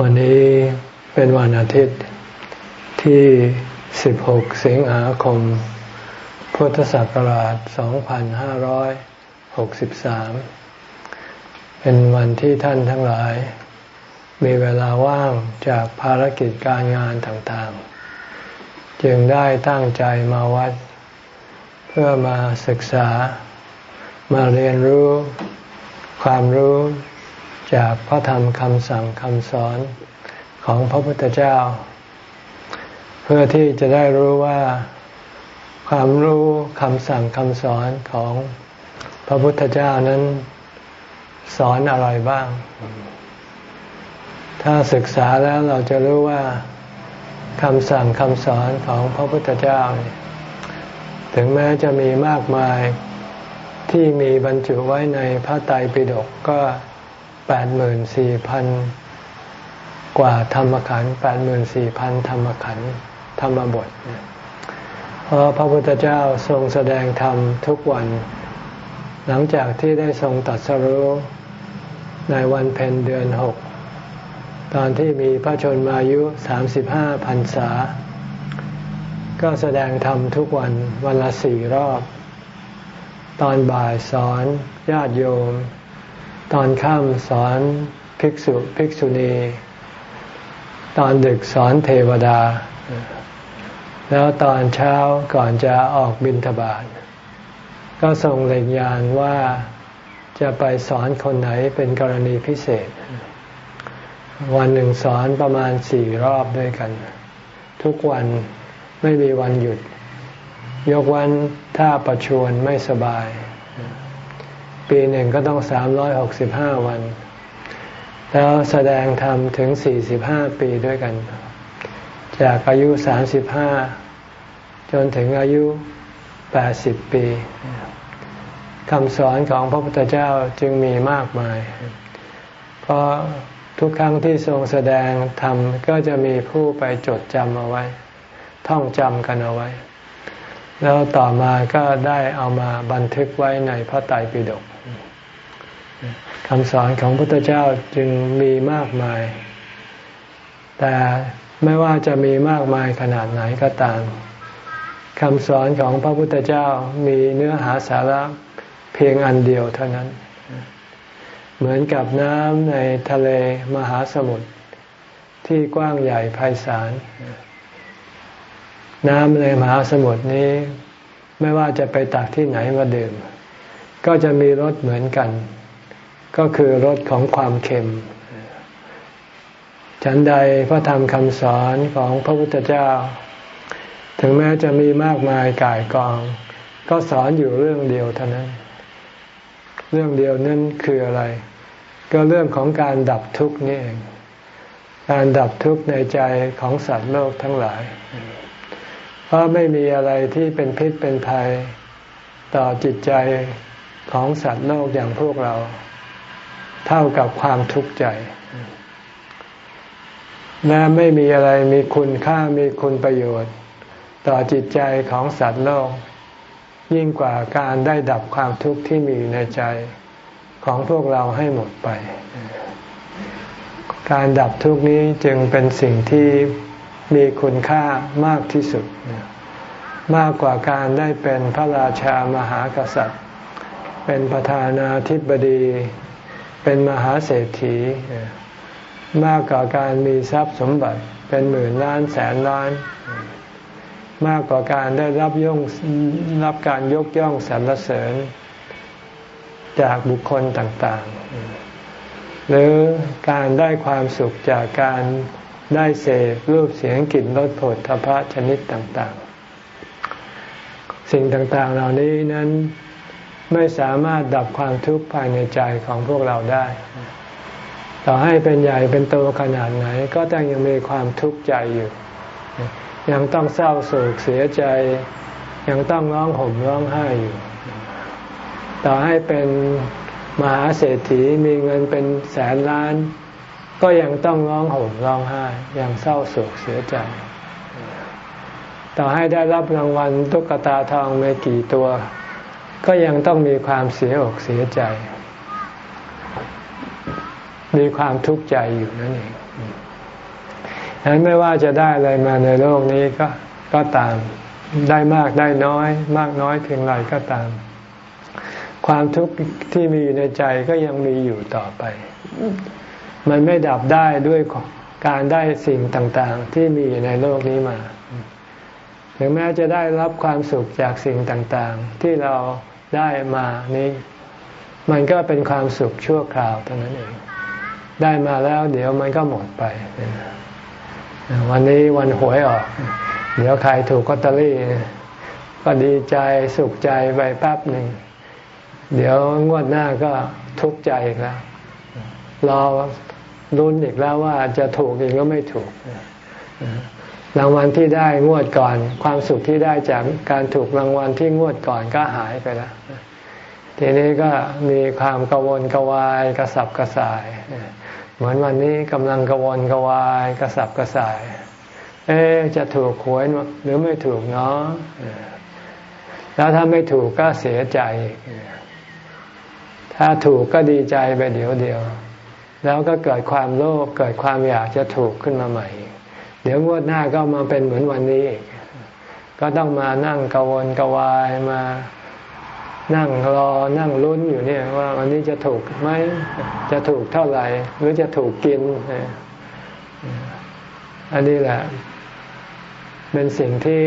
วันนี้เป็นวันอาทิตย์ที่ 16 สิงหาคม พุทธศักราช 2563 เป็นวันที่ท่านทั้งหลาย มีเวลาว่างจากภารกิจการงานต่างๆ จึงได้ตั้งใจมาวัด เพื่อมาศึกษามาเรียนรู้ความรู้ จากพระธรรมคำสั่งคำสอนของพระพุทธเจ้า เพื่อที่จะได้รู้ว่าความรู้คำสั่งคำสอนของพระพุทธเจ้านั้นสอนอะไรบ้าง ถ้าศึกษาแล้วเราจะรู้ว่าคำสั่งคำสอนของพระพุทธเจ้า ถึงแม้จะมีมากมายที่มีบรรจุไว้ในพระไตรปิฎกก็ แปดหมื่นสี่พันกว่าธรรมขันธ์แปดหมื่นสี่พันธรรมขันธ์ธรรมบท เพราะพระพุทธเจ้าทรงแสดงธรรมทุกวัน หลังจากที่ได้ทรงตัดสรู้ในวันเพ็ญเดือนหก ตอนที่มีพระชนมายุสามสิบห้าพรรษา ก็แสดงธรรมทุกวันวันละสี่รอบ ตอนบ่ายสอนญาติโยม ตอนค่ำสอนภิกษุภิกษุณี ตอนดึกสอนเทวดา แล้วตอนเช้าก่อนจะออกบิณฑบาตก็ทรงเล็งยานว่าจะไปสอนคนไหนเป็นกรณีพิเศษ วันหนึ่งสอนประมาณสี่รอบด้วยกัน ทุกวันไม่มีวันหยุด ยกวันถ้าประชวนไม่สบาย ปีหนึ่งก็ต้องสามร้อยหกสิบห้าวัน แล้วแสดงธรรมถึงสี่สิบห้าปีด้วยกัน จากอายุสามสิบห้าจนถึงอายุแปดสิบปีคำสอนของพระพุทธเจ้าจึงมีมากมาย เพราะทุกครั้งที่ทรงแสดงธรรมก็จะมีผู้ไปจดจำเอาไว้ ท่องจำกันเอาไว้ แล้วต่อมาก็ได้เอามาบันทึกไว้ในพระไตรปิฎก คำสอนของพระพุทธเจ้าจึงมีมากมาย แต่ไม่ว่าจะมีมากมายขนาดไหนก็ตามคำสอนของพระพุทธเจ้ามีเนื้อหาสาระเพียงอันเดียวเท่านั้น เหมือนกับน้ำในทะเลมหาสมุทรที่กว้างใหญ่ไพศาล น้ำในมหาสมุทรนี้ ไม่ว่าจะไปตักที่ไหนมาดื่ม ก็จะมีรสเหมือนกัน ก็คือรสของความเค็ม ฉันใดพระธรรมคำสอนของพระพุทธเจ้า ถึงแม้จะมีมากมายกายกอง ก็สอนอยู่เรื่องเดียวเท่านั้น เรื่องเดียวนั้นคืออะไร ก็เรื่องของการดับทุกข์นี่เองการดับทุกข์ในใจของสัตว์โลกทั้งหลาย เพราะไม่มีอะไรที่เป็นพิษเป็นภัยต่อจิตใจของสัตว์โลกอย่างพวกเรา เท่ากับความทุกข์ใจ และไม่มีอะไรมีคุณค่ามีคุณประโยชน์ ต่อจิตใจของสัตว์โลก ยิ่งกว่าการได้ดับความทุกข์ที่มีในใจของพวกเราให้หมดไป การดับทุกข์นี้จึงเป็นสิ่งที่มีคุณค่ามากที่สุด มากกว่าการได้เป็นพระราชามหากษัตริย์ เป็นประธานาธิบดี เป็นมหาเศรษฐี มากกว่าการมีทรัพย์สมบัติเป็นหมื่นล้านแสนล้าน มากกว่าการได้รับย่งรับการยกย่องสรรเสริญ จากบุคคลต่างๆ หรือการได้ความสุขจากการได้เสพรูปเสียงกลิ่นรสผลทพะชนิดต่างๆ สิ่งต่างๆเหล่านี้นั้น ไม่สามารถดับความทุกข์ภายในใจของพวกเราได้ ต่อให้เป็นใหญ่เป็นโตขนาดไหน ก็ต้องยังมีความทุกข์ใจอยู่ ยังต้องเศร้าโศกเสียใจ ยังต้องร้องห่มร้องไห้อยู่ ต่อให้เป็นมหาเศรษฐีมีเงินเป็นแสนล้าน ก็ยังต้องร้องห่มร้องไห้ ยังเศร้าโศกเสียใจต่อให้ได้รับรางวัลตุ๊กตาทองไม่กี่ตัว ก็ยังต้องมีความเสียอกเสียใจ มีความทุกข์ใจอยู่นั่นเองฉะนั้นไม่ว่าจะได้อะไรมาในโลกนี้ก็ก็ตาม ได้มากได้น้อย มากน้อยเพียงไรก็ตาม ความทุกข์ที่มีอยู่ในใจก็ยังมีอยู่ต่อไป มันไม่ดับได้ด้วยการได้สิ่งต่าง ๆ ที่มีอยู่ในโลกนี้มา ถึงแม้จะได้รับความสุขจากสิ่งต่างๆ ที่เราได้มานี้ มันก็เป็นความสุขชั่วคราวเท่านั้นเอง ได้มาแล้ว เดี๋ยวมันก็หมดไป วันนี้วันหวยออก เดี๋ยวใครถูกกอตเตอรี่ ก็ดีใจสุขใจไปแป๊บหนึ่ง เดี๋ยวงวดหน้าก็ทุกข์ใจอีกแล้วรอรุนอีกแล้วว่าจะถูกอีกก็ไม่ถูก รางวัลที่ได้งวดก่อน ความสุขที่ได้จากการถูกรางวัลที่งวดก่อนก็หายไปแล้วทีนี้ก็มีความกังวลกวายกระสับกระส่าย เหมือนวันนี้กำลังกังวลกวายกระสับกระส่าย เอ๊จะถูกหวยหรือไม่ถูกเนาะแล้วถ้าไม่ถูกก็เสียใจ ถ้าถูกก็ดีใจไปเดี๋ยวเดียว แล้วก็เกิดความโลภเกิดความอยากจะถูกขึ้นมาใหม่ เดี๋ยวงวดหน้าก็มาเป็นเหมือนวันนี้กก็ต้องมานั่งกังวลกวายมานั่งรอนั่งลุ้นอยู่เนี่ยว่าวันนี้จะถูกไหมจะถูกเท่าไหร่ หรือจะถูกกิน อันนี้แหละ เป็นสิ่งที่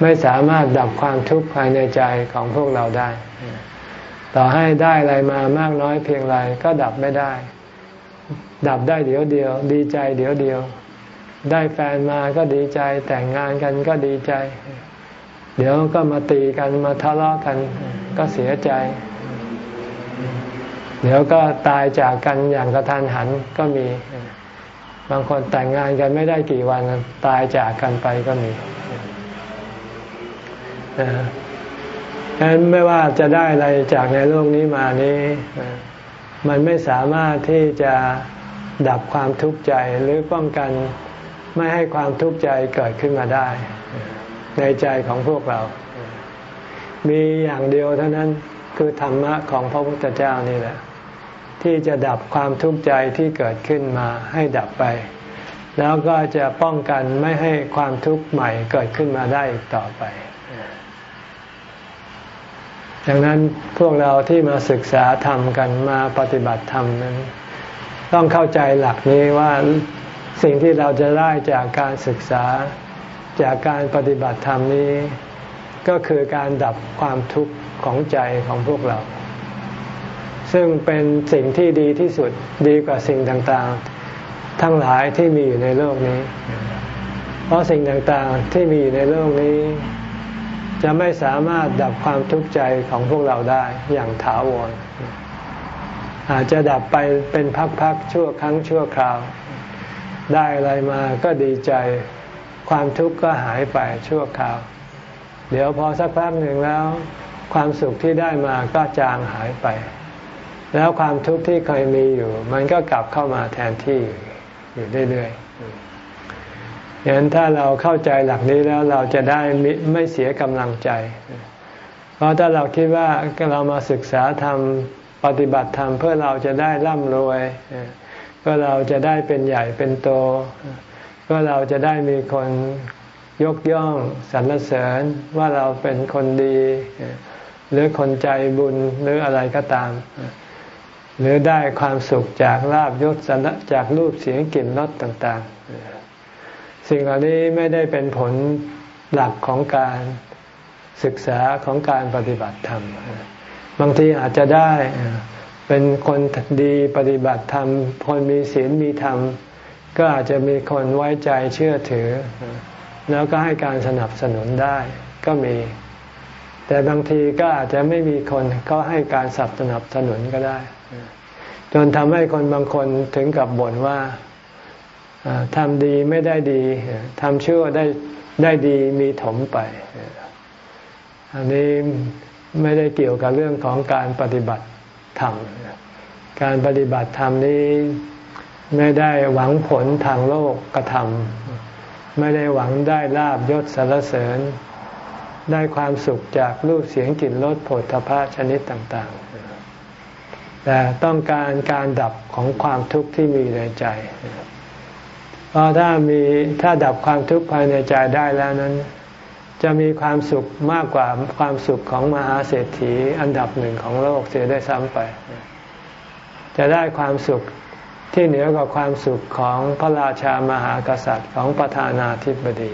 ไม่สามารถดับความทุกข์ภายในใจของพวกเราได้ ต่อให้ได้อะไรมามากน้อยเพียงไรก็ดับไม่ได้ ดับได้เดี๋ยวเดียว ดีใจเดี๋ยวเดียว ได้แฟนมาก็ดีใจ แต่งงานกันก็ดีใจ เดี๋ยวก็มาตีกันมาทะเลาะกัน ก็เสียใจ เดี๋ยวก็ตายจากกันอย่างกระทันหันก็มี บางคนแต่งงานกันไม่ได้กี่วันตายจากกันไปก็มีดังนั้นไม่ว่าจะได้อะไรจากในโลกนี้มานี้ มันไม่สามารถที่จะดับความทุกข์ใจหรือป้องกัน ไม่ให้ความทุกข์ใจเกิดขึ้นมาได้ ในใจของพวกเรา มีอย่างเดียวเท่านั้นคือธรรมะของพระพุทธเจ้านี่แหละ ที่จะดับความทุกข์ใจที่เกิดขึ้นมาให้ดับไป แล้วก็จะป้องกันไม่ให้ความทุกข์ใหม่เกิดขึ้นมาได้อีกต่อไปดังนั้นพวกเราที่มาศึกษาธรรมกันมาปฏิบัติธรรมนั้น ต้องเข้าใจหลักนี้ว่า สิ่งที่เราจะได้จากการศึกษาจากการปฏิบัติธรรมนี้ ก็คือการดับความทุกข์ของใจของพวกเรา ซึ่งเป็นสิ่งที่ดีที่สุดดีกว่าสิ่งต่างๆ ทั้งหลายที่มีอยู่ในโลกนี้ เพราะสิ่งต่างๆที่มีอยู่ในโลกนี้ จะไม่สามารถดับความทุกข์ใจของพวกเราได้อย่างถาวรอาจจะดับไปเป็นพักๆชั่วครั้งชั่วคราว ได้อะไรมาก็ดีใจ ความทุกข์ก็หายไปชั่วคราว เดี๋ยวพอสักพักหนึ่งแล้ว ความสุขที่ได้มาก็จางหายไป แล้วความทุกข์ที่เคยมีอยู่ มันก็กลับเข้ามาแทนที่อยู่เรื่อยๆอย่างนั้นถ้าเราเข้าใจหลักนี้แล้วเราจะได้ไม่เสียกำลังใจ เพราะถ้าเราคิดว่าเรามาศึกษาธรรมปฏิบัติธรรมเพื่อเราจะได้ร่ำรวยเพื่อเราจะได้เป็นใหญ่เป็นโต ก็เราจะได้มีคนยกย่องสรรเสริญว่าเราเป็นคนดี หรือคนใจบุญหรืออะไรก็ตาม หรือได้ความสุขจากลาบยศสนะจากรูปเสียงกลิ่นรสต่างๆ สิ่งเหล่านี้ไม่ได้เป็นผลหลักของการศึกษาของการปฏิบัติธรรม บางทีอาจจะได้ เป็นคนดีปฏิบัติธรรมคนมีศีลมีธรรม ก็อาจจะมีคนไว้ใจเชื่อถือ แล้วก็ให้การสนับสนุนได้ก็มี แต่บางทีก็อาจจะไม่มีคนเขาให้การสนับสนับสนุนก็ได้ จนทำให้คนบางคนถึงกับบ่นว่าทำดีไม่ได้ดีทำชั่วได้ได้ดีมีถมไป อันนี้ไม่ได้เกี่ยวกับเรื่องของการปฏิบัติ ธรรม การปฏิบัติธรรมนี้ไม่ได้หวังผลทางโลกกระทำไม่ได้หวังได้ลาบยศสรรเสริญ ได้ความสุขจากรูปเสียงกลิ่นรสผลพระชนิดต่างๆ แต่ต้องการการดับของความทุกข์ที่มีในใจ เพราะถ้ามีถ้าดับความทุกข์ภายในใจได้แล้วนั้น จะมีความสุขมากกว่าความสุขของมหาเศรษฐีอันดับหนึ่งของโลกเสียได้ซ้ำไป จะได้ความสุขที่เหนือกว่าความสุขของพระราชามหากษัตริย์ของประธานาธิบดี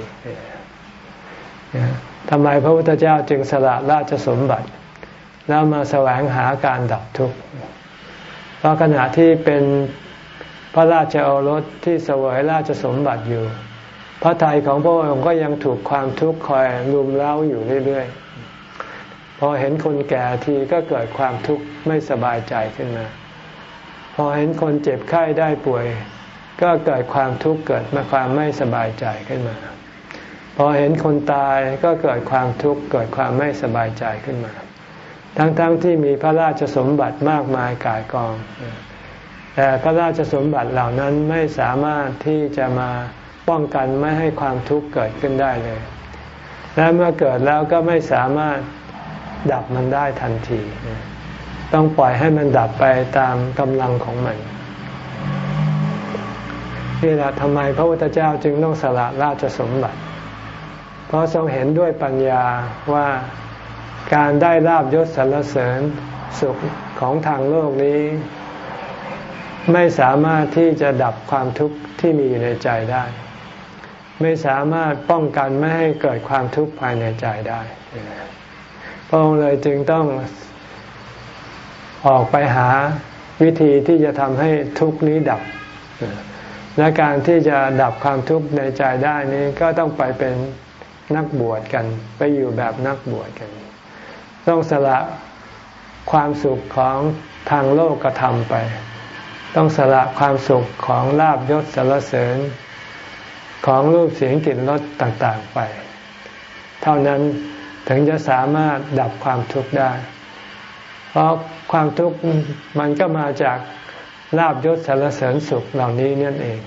ทำไมพระพุทธเจ้าจึงสละราชสมบัติ แล้วมาแสวงหาการดับทุกข์ เพราะขณะที่เป็นพระราชโอรสที่เสวยราชสมบัติอยู่ พระทัยของพระองค์ก็ยังถูกความทุกข์คอยรุมเร้าอยู่เรื่อยๆ พอเห็นคนแก่ทีก็เกิดความทุกข์ไม่สบายใจขึ้นมา พอเห็นคนเจ็บไข้ได้ป่วย ก็เกิดความทุกข์เกิดมาความไม่สบายใจขึ้นมา พอเห็นคนตายก็เกิดความทุกข์เกิดความไม่สบายใจขึ้นมา ทั้งๆทที่มีพระราชสมบัติมากมายกายกอง แต่พระราชสมบัติเหล่านั้นไม่สามารถที่จะมา ป้องกันไม่ให้ความทุกข์เกิดขึ้นได้เลย และเมื่อเกิดแล้วก็ไม่สามารถดับมันได้ทันที ต้องปล่อยให้มันดับไปตามกำลังของมันนี่แหละทำไมพระพุทธเจ้าจึงต้องสละราชสมบัติ เพราะทรงเห็นด้วยปัญญาว่าการได้ลาบยศสรรเสริญสุขของทางโลกนี้ ไม่สามารถที่จะดับความทุกข์ที่มีอยู่ในใจได้ ไม่สามารถป้องกันไม่ให้เกิดความทุกข์ภายในใจได้พระองค์เลยจึงต้องออกไปหาวิธีที่จะทำให้ทุกข์นี้ดับ และการที่จะดับความทุกข์ในใจได้นี้ก็ต้องไปเป็นนักบวชกัน ไปอยู่แบบนักบวชกัน ต้องสละความสุขของทางโลกกระทำไป ต้องสละความสุขของลาบยศสารเสริญ ของรูปเสียงกลิ่นรสต่างๆไป เท่านั้นถึงจะสามารถดับความทุกข์ได้ เพราะความทุกข์มันก็มาจากลาบยศสารเสริญสุขเหล่านี้นั่นเอง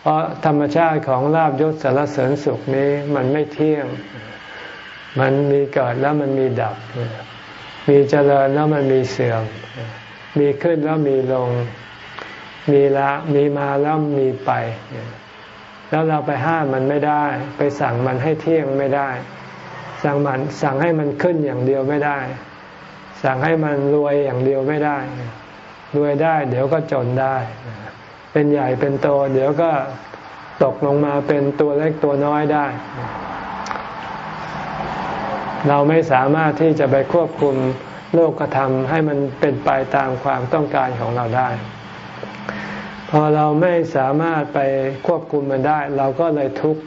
เพราะธรรมชาติของลาบยศสารเสริญสุขนี้มันไม่เที่ยง มันมีเกิดแล้วมันมีดับ มีเจริญแล้วมันมีเสื่อม มีขึ้นแล้วมีลง มีละ มีมาแล้วมีไป แล้วเราไปห้ามมันไม่ได้ ไปสั่งมันให้เที่ยงไม่ได้ สั่งมันสั่งให้มันขึ้นอย่างเดียวไม่ได้ สั่งให้มันรวยอย่างเดียวไม่ได้ รวยได้ เดี๋ยวก็จนได้ เป็นใหญ่เป็นโต เดี๋ยวก็ตกลงมาเป็นตัวเล็กตัวน้อยได้ เราไม่สามารถที่จะไปควบคุมโลกธรรมให้มันเป็นไปตามความต้องการของเราได้ พอเราไม่สามารถไปควบคุมมันได้ เราก็เลยทุกข์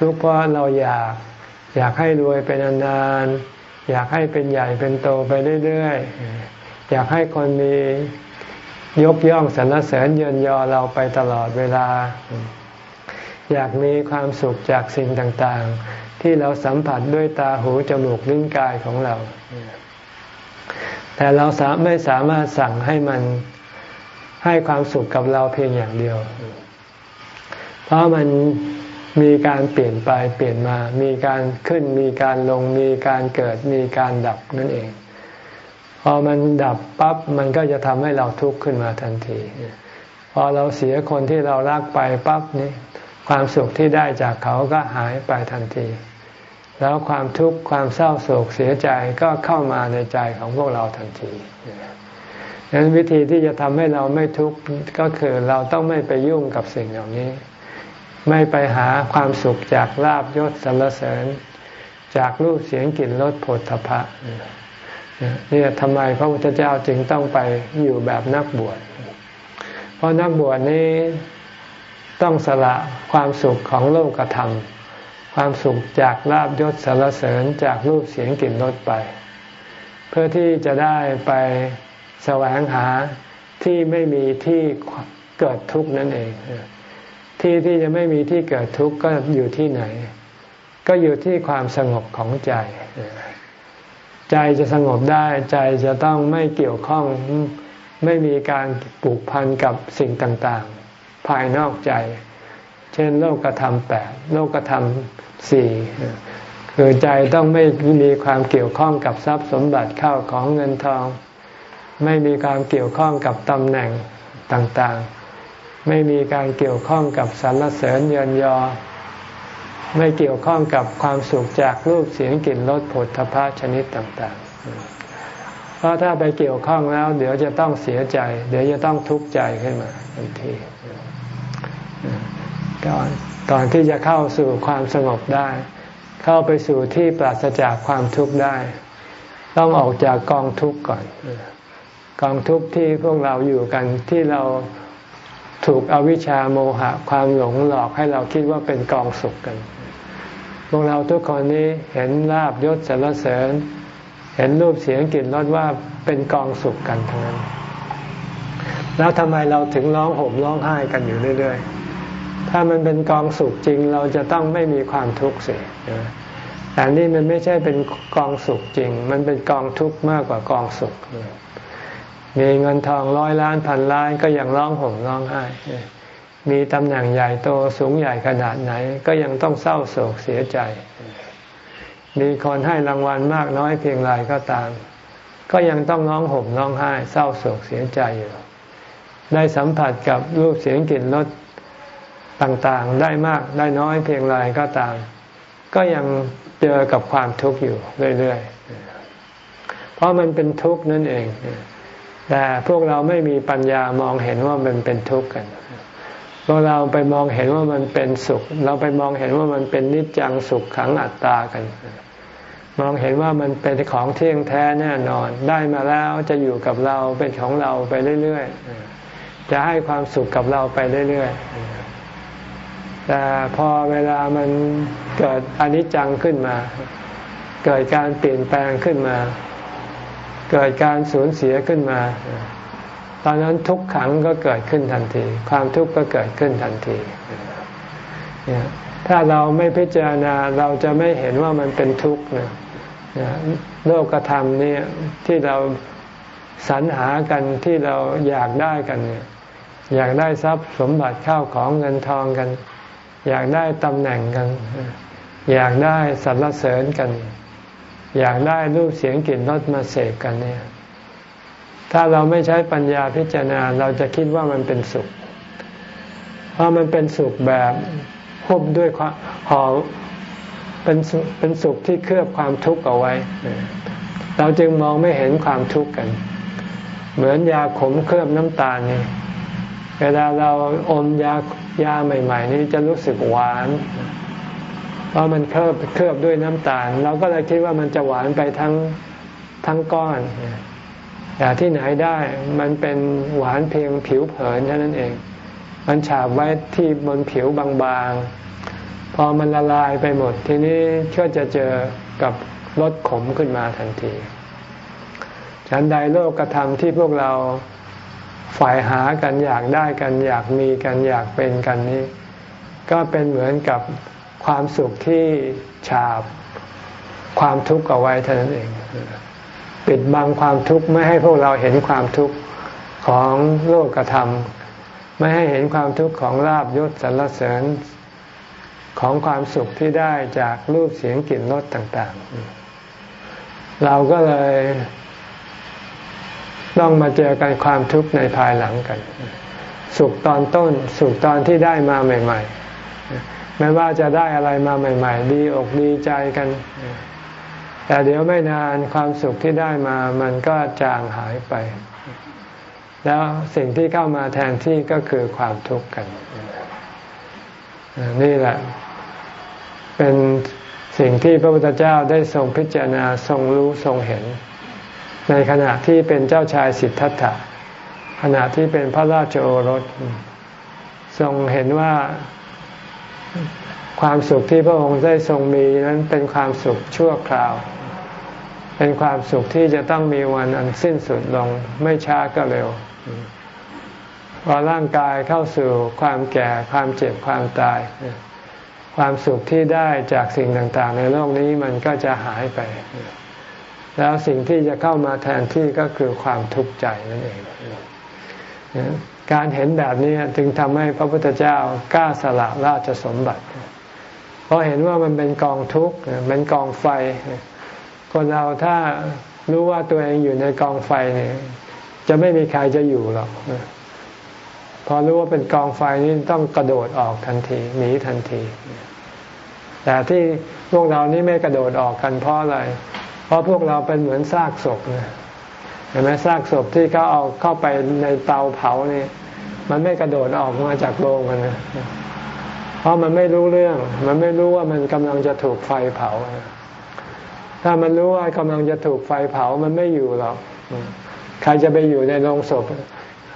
ทุกข์เพราะเราอยากอยากให้รวยเป็นนานๆอยากให้เป็นใหญ่เป็นโตไปเรื่อยๆ อยากให้คนมียกย่องสรรเสริญเยินยอเราไปตลอดเวลา อยากมีความสุขจากสิ่งต่างๆ ที่เราสัมผัสด้วยตาหูจมูกลิ้นกายของเรา แต่เราไม่สามารถสั่งให้มัน ให้ความสุขกับเราเพียงอย่างเดียว เพราะมันมีการเปลี่ยนไปเปลี่ยนมา มีการขึ้นมีการลง มีการเกิดมีการดับนั่นเอง พอมันดับปั๊บมันก็จะทำให้เราทุกข์ขึ้นมาทันที พอเราเสียคนที่เรารักไปปั๊บนี่ความสุขที่ได้จากเขาก็หายไปทันที แล้วความทุกข์ความเศร้าโศกเสียใจก็เข้ามาในใจของพวกเราทันที ดังนั้นวิธีที่จะทำให้เราไม่ทุกข์ก็คือเราต้องไม่ไปยุ่งกับสิ่งเหล่านี้ ไม่ไปหาความสุขจากลาบยศสรรเสริญ จากรูปเสียงกลิ่นรสผลทพะนี่ทำไมพระพุทธเจ้าจึงต้องไปอยู่แบบนักบวช เพราะนักบวชนี้ต้องสละความสุขของโลกธรรม ความสุขจากลาบยศสารเสริญจากรูปเสียงกลิ่นรสไป เพื่อที่จะได้ไป แสวงหาที่ไม่มีที่เกิดทุกข์นั่นเอง ที่ที่จะไม่มีที่เกิดทุกข์ก็อยู่ที่ไหน ก็อยู่ที่ความสงบของใจ ใจจะสงบได้ใจจะต้องไม่เกี่ยวข้องไม่มีการปลูกพันกับสิ่งต่างๆ ภายนอกใจ เช่น โลกธรรมแปดโลกธรรมสี่คือใจต้องไม่มีความเกี่ยวข้องกับทรัพย์สมบัติเข้าของเงินทอง ไม่มีความเกี่ยวข้องกับตำแหน่งต่างๆ ไม่มีการเกี่ยวข้องกับสรรเสริญเยินยอ ไม่เกี่ยวข้องกับความสุขจากรูปเสียงกลิ่นรสผลทพะชนิดต่างๆ เพราะถ้าไปเกี่ยวข้องแล้ว เดี๋ยวจะต้องเสียใจ เดี๋ยวจะต้องทุกข์ใจขึ้นมาทันทีก่อนก่อนที่จะเข้าสู่ความสงบได้ เข้าไปสู่ที่ปราศจากความทุกข์ได้ ต้องออกจากกองทุกข์ก่อน กองทุกข์ที่พวกเราอยู่กันที่เราถูกอวิชชาโมหะความหลงหลอกให้เราคิดว่าเป็นกองสุขกัน พวกเราทุกคนนี้เห็นลาบยศสรรเสริญ เห็นรูปเสียงกลิ่นรสว่าเป็นกองสุขกันทั้งนั้น แล้วทำไมเราถึงร้องห่มร้องไห้กันอยู่เรื่อยๆ ถ้ามันเป็นกองสุขจริงเราจะต้องไม่มีความทุกข์สิแต่นี่มันไม่ใช่เป็นกองสุขจริง มันเป็นกองทุกข์มากกว่ากองสุขเลย มีเงินทองร้อยล้านพันล้านก็ยังร้องห่มร้องไห้ มีตำแหน่งใหญ่โตสูงใหญ่ขนาดไหน ก็ยังต้องเศร้าโศกเสียใจ มีคนให้รางวัลมากน้อยเพียงไรก็ตาม ก็ยังต้องร้องห่มร้องไห้ เศร้าโศกเสียใจอยู่ ได้สัมผัสกับรูปเสียงกลิ่นรสต่างๆ ได้มากได้น้อยเพียงไรก็ตาม ก็ยังเจอกับความทุกข์อยู่เรื่อยๆ เพราะมันเป็นทุกข์นั่นเอง แต่พวกเราไม่มีปัญญามองเห็นว่ามันเป็นทุกข์กันพวกเราไปมองเห็นว่ามันเป็นสุข เราไปมองเห็นว่ามันเป็นนิจจังสุขขังอัตตากัน มองเห็นว่ามันเป็นของเที่ยงแท้แน่นอน ได้มาแล้วจะอยู่กับเราเป็นของเราไปเรื่อยๆ จะให้ความสุขกับเราไปเรื่อยๆ แต่พอเวลามันเกิดอนิจจังขึ้นมา เกิดการเปลี่ยนแปลงขึ้นมา เกิดการสูญเสียขึ้นมา ตอนนั้นทุกขังก็เกิดขึ้นทันที ความทุกข์ก็เกิดขึ้นทันที ถ้าเราไม่พิจารณาเราจะไม่เห็นว่ามันเป็นทุกข์นะโลกธรรมนี่ที่เราสรรหากันที่เราอยากได้กันเนี่ยอยากได้ทรัพย์สมบัติข้าวของเงินทองกัน อยากได้ตำแหน่งกัน อยากได้สรรเสริญกัน อยากได้รูปเสียงกลิ่นรสมาเสกกันเนี่ย ถ้าเราไม่ใช้ปัญญาพิจารณาเราจะคิดว่ามันเป็นสุข เพราะมันเป็นสุขแบบหุบด้วยความห่อเป็นเป็นสุขที่เคลือบความทุกข์เอาไว้ เราจึงมองไม่เห็นความทุกข์กัน เหมือนยาขมเคลือบน้ำตาลนี่เวลาเราอมยายาใหม่ ๆ นี่จะรู้สึกหวาน ราะมันเคลือบเคลือบด้วยน้ำตาล เราก็เลยคิดว่ามันจะหวานไปทั้งทั้งก้อนแต่ที่ไหนได้มันเป็นหวานเพียงผิวเผินเท่านั้นเอง มันฉาบไว้ที่บนผิวบางๆ พอมันละลายไปหมด ทีนี้ก็จะเจอกับรสขมขึ้นมาทันที ฉันใดโลกกระทำที่พวกเราฝ่ายหากันอยากได้กันอยากมีกันอยากเป็นกันนี้ ก็เป็นเหมือนกับ ความสุขที่ฉาบความทุกข์เอาไว้เท่านั้นเอง ปิดบังความทุกข์ไม่ให้พวกเราเห็นความทุกข์ของโลกธรรม ไม่ให้เห็นความทุกข์ของลาบยศสรรเสริญของความสุขที่ได้จากรูปเสียงกลิ่นรสต่าง ๆ เราก็เลยต้องมาเจอกันความทุกข์ในภายหลังกัน สุขตอนต้น สุขตอนที่ได้มาใหม่ ๆ ไม่ว่าจะได้อะไรมาใหม่ ๆ ดีอกดีใจกัน แต่เดี๋ยวไม่นานความสุขที่ได้มามันก็จางหายไป แล้วสิ่งที่เข้ามาแทนที่ก็คือความทุกข์กัน นี่แหละ เป็นสิ่งที่พระพุทธเจ้าได้ทรงพิจารณาทรงรู้ทรงเห็น ในขณะที่เป็นเจ้าชายสิทธัตถะขณะที่เป็นพระราชโอรส ทรงเห็นว่า ความสุขที่พระองค์ได้ทรงมีนั้นเป็นความสุขชั่วคราว เป็นความสุขที่จะต้องมีวันอันสิ้นสุดลง ไม่ช้าก็เร็ว พอร่างกายเข้าสู่ความแก่ความเจ็บความตาย ความสุขที่ได้จากสิ่งต่างๆ ในโลกนี้มันก็จะหายไป แล้วสิ่งที่จะเข้ามาแทนที่ก็คือความทุกข์ใจนั่นเอง การเห็นแบบนี้จึงทำให้พระพุทธเจ้ากล้าสละราชสมบัติ เพราะเห็นว่ามันเป็นกองทุกข์เป็นกองไฟ คนเราถ้ารู้ว่าตัวเองอยู่ในกองไฟเนี่ยจะไม่มีใครจะอยู่หรอกพอรู้ว่าเป็นกองไฟนี่ต้องกระโดดออกทันทีหนีทันที แต่ที่พวกเรานี่ไม่กระโดดออกกันเพราะอะไร เพราะพวกเราเป็นเหมือนซากศพนะ ห็นไหมซากศพที่เขาเอาเข้าไปในเตาเผานี่มันไม่กระโดดออกมาจากโรงกันนะเพราะมันไม่รู้เรื่อง มันไม่รู้ว่ามันกำลังจะถูกไฟเผา ถ้ามันรู้ว่ากำลังจะถูกไฟเผามันไม่อยู่หรอกใครจะไปอยู่ในโรงศพ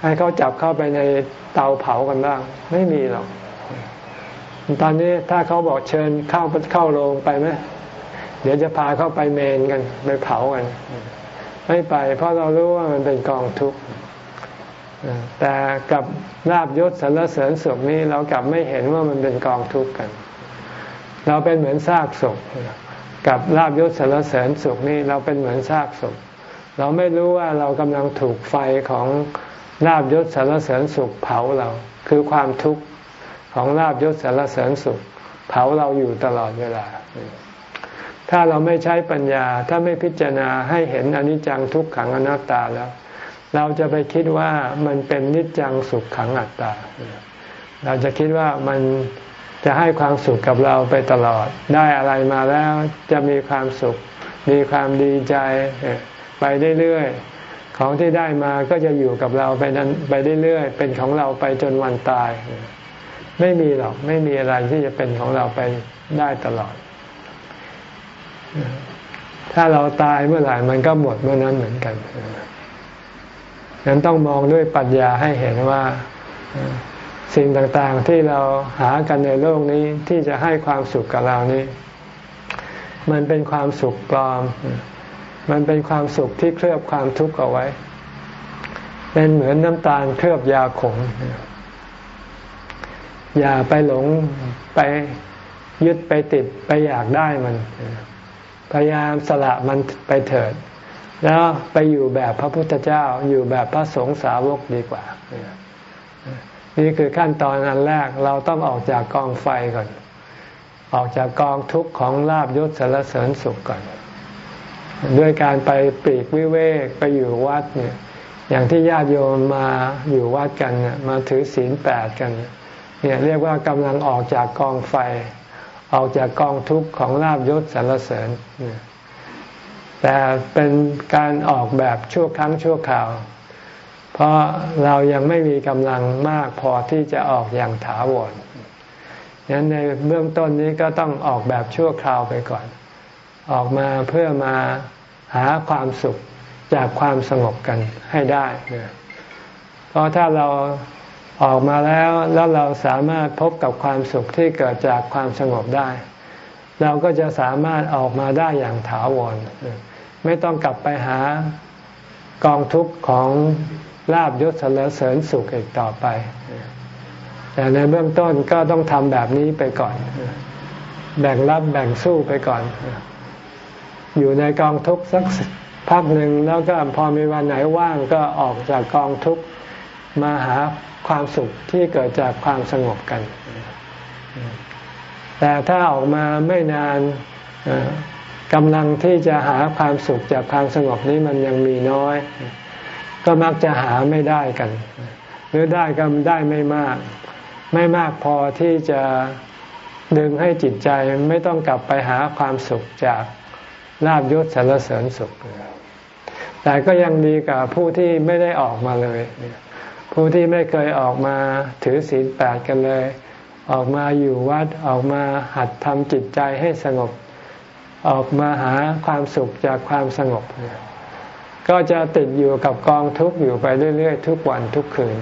ให้เขาจับเข้าไปในเตาเผากันบ้าง ไม่มีหรอก ตอนนี้ถ้าเขาบอกเชิญเข้าเข้าโรงไปไหมเดี๋ยวจะพาเข้าไปเมนกัน ไปเผากัน ไม่ไป เพราะเรารู้ว่ามันเป็นกองทุกข์แต่กับลาบยศสรรเสริญสุขนี้เรากลับไม่เห็นว่ามันเป็นกองทุกข์กัน เราเป็นเหมือนซากศพกับลาบยศสรรเสริญสุขนี้เราเป็นเหมือนซากศพเราไม่รู้ว่าเรากำลังถูกไฟของลาบยศสารเสริญสุขเผาเรา คือความทุกข์ของลาบยศสารเสริญสุข เผาเราอยู่ตลอดเวลา ถ้าเราไม่ใช้ปัญญา ถ้าไม่พิจารณาให้เห็นอนิจจังทุกขังอนัตตาแล้ว เราจะไปคิดว่ามันเป็นนิจจังสุขขังอัตตา เราจะคิดว่ามันจะให้ความสุขกับเราไปตลอด ได้อะไรมาแล้วจะมีความสุข มีความดีใจไปเรื่อยๆ ของที่ได้มาก็จะอยู่กับเราไปนั้นไปเรื่อยๆ เป็นของเราไปจนวันตาย ไม่มีหรอก ไม่มีอะไรที่จะเป็นของเราไปได้ตลอด ถ้าเราตายเมื่อไหร่มันก็หมดเมื่อนั้นเหมือนกันฉะนั้นต้องมองด้วยปัญญาให้เห็นว่า สิ่งต่างๆที่เราหากันในโลกนี้ที่จะให้ความสุขกับเรานี้ มันเป็นความสุขปลอม มันเป็นความสุขที่เคลือบความทุกข์เอาไว้ เป็นเหมือนน้ำตาลเคลือบยาขมอย่าไปหลงไปยึดไปติดไปอยากได้มัน พยายามสละมันไปเถิด แล้วไปอยู่แบบพระพุทธเจ้า อยู่แบบพระสงฆ์สาวกดีกว่า นี่คือขั้นตอนอันแรกเราต้องออกจากกองไฟก่อน ออกจากกองทุกข์ของลาบยศสารเสริญสุขก่อน ด้วยการไปปีกวิเวกไปอยู่วัดเนี่ยอย่างที่ญาติโยมมาอยู่วัดกันเนี่ยมาถือศีลแปดกันเนี่ยเรียกว่ากำลังออกจากกองไฟ ออกจากกองทุกข์ของลาบยศสรรเสริญ แต่เป็นการออกแบบชั่วครั้งชั่วคราว เพราะเรายังไม่มีกำลังมากพอที่จะออกอย่างถาวรนั้นในเบื้องต้นนี้ก็ต้องออกแบบชั่วคราวไปก่อน ออกมาเพื่อมาหาความสุขจากความสงบกันให้ได้ เพราะถ้าเรา ออกมาแล้วแล้วเราสามารถพบกับความสุขที่เกิดจากความสงบได้ เราก็จะสามารถออกมาได้อย่างถาวร ไม่ต้องกลับไปหากองทุกข์ของลาบยศสรรเสริญสุขอีกต่อไป แต่ในเบื้องต้นก็ต้องทำแบบนี้ไปก่อน แบ่งรับแบ่งสู้ไปก่อน อยู่ในกองทุกข์สักพักหนึ่งแล้วก็พอมีวันไหนว่างก็ออกจากกองทุกข์มาหา ความสุขที่เกิดจากความสงบกัน แต่ถ้าออกมาไม่นานกำลังที่จะหาความสุขจากความสงบนี้มันยังมีน้อย ก็มักจะหาไม่ได้กัน หรือได้ก็ได้ไม่มาก ไม่มากพอที่จะดึงให้จิตใจไม่ต้องกลับไปหาความสุขจากลาบยศสารเสริญสุข แต่ก็ยังดีกับผู้ที่ไม่ได้ออกมาเลย ผู้ที่ไม่เคยออกมาถือศีลแปดกันเลย ออกมาอยู่วัดออกมาหัดทำจิตใจให้สงบ ออกมาหาความสุขจากความสงบ ก็จะติดอยู่กับกองทุกข์อยู่ไปเรื่อยๆ ทุกวันทุกคืน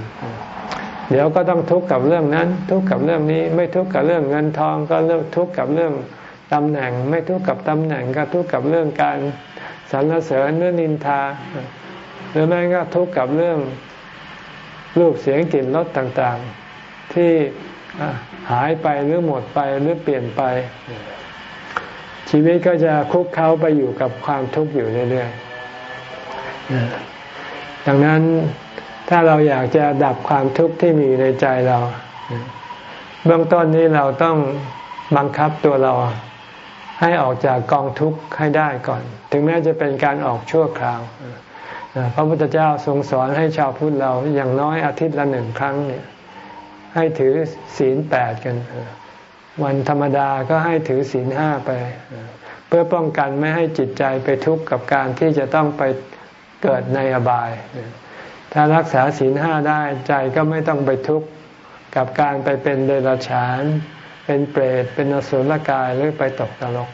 เดี๋ยวก็ต้องทุกข์กับเรื่องนั้น ทุกข์กับเรื่องนี้ไม่ทุกข์กับเรื่องเงินทอง ก็เรื่องทุกข์กับเรื่องตำแหน่ง ไม่ทุกข์กับตำแหน่งก็ทุกข์กับเรื่องการสรรเสริญเรื่องนินทาหรือแม้ก็ทุกข์กับเรื่อง รูปเสียงกลิ่นรสต่างๆ ที่หายไปหรือหมดไปหรือเปลี่ยนไป ชีวิตก็จะคุกเข้าไปอยู่กับความทุกข์อยู่เรื่อยๆดังนั้นถ้าเราอยากจะดับความทุกข์ที่มีอยู่ในใจเรา เบื้องต้นนี้เราต้องบังคับตัวเราให้ออกจากกองทุกข์ให้ได้ก่อน ถึงแม้จะเป็นการออกชั่วคราว พระพุทธเจ้าทรงสอนให้ชาวพุทธเราอย่างน้อยอาทิตย์ละหนึ่งครั้งเนี่ยให้ถือศีลแปดกัน วันธรรมดาก็ให้ถือศีลห้าไป เพื่อป้องกันไม่ให้จิตใจไปทุกข์กับการที่จะต้องไปเกิดในอบาย ถ้ารักษาศีลห้าได้ใจก็ไม่ต้องไปทุกข์กับการไปเป็นเดรัจฉาน เป็นเปรตเป็นอสุรกายหรือไปตกนรก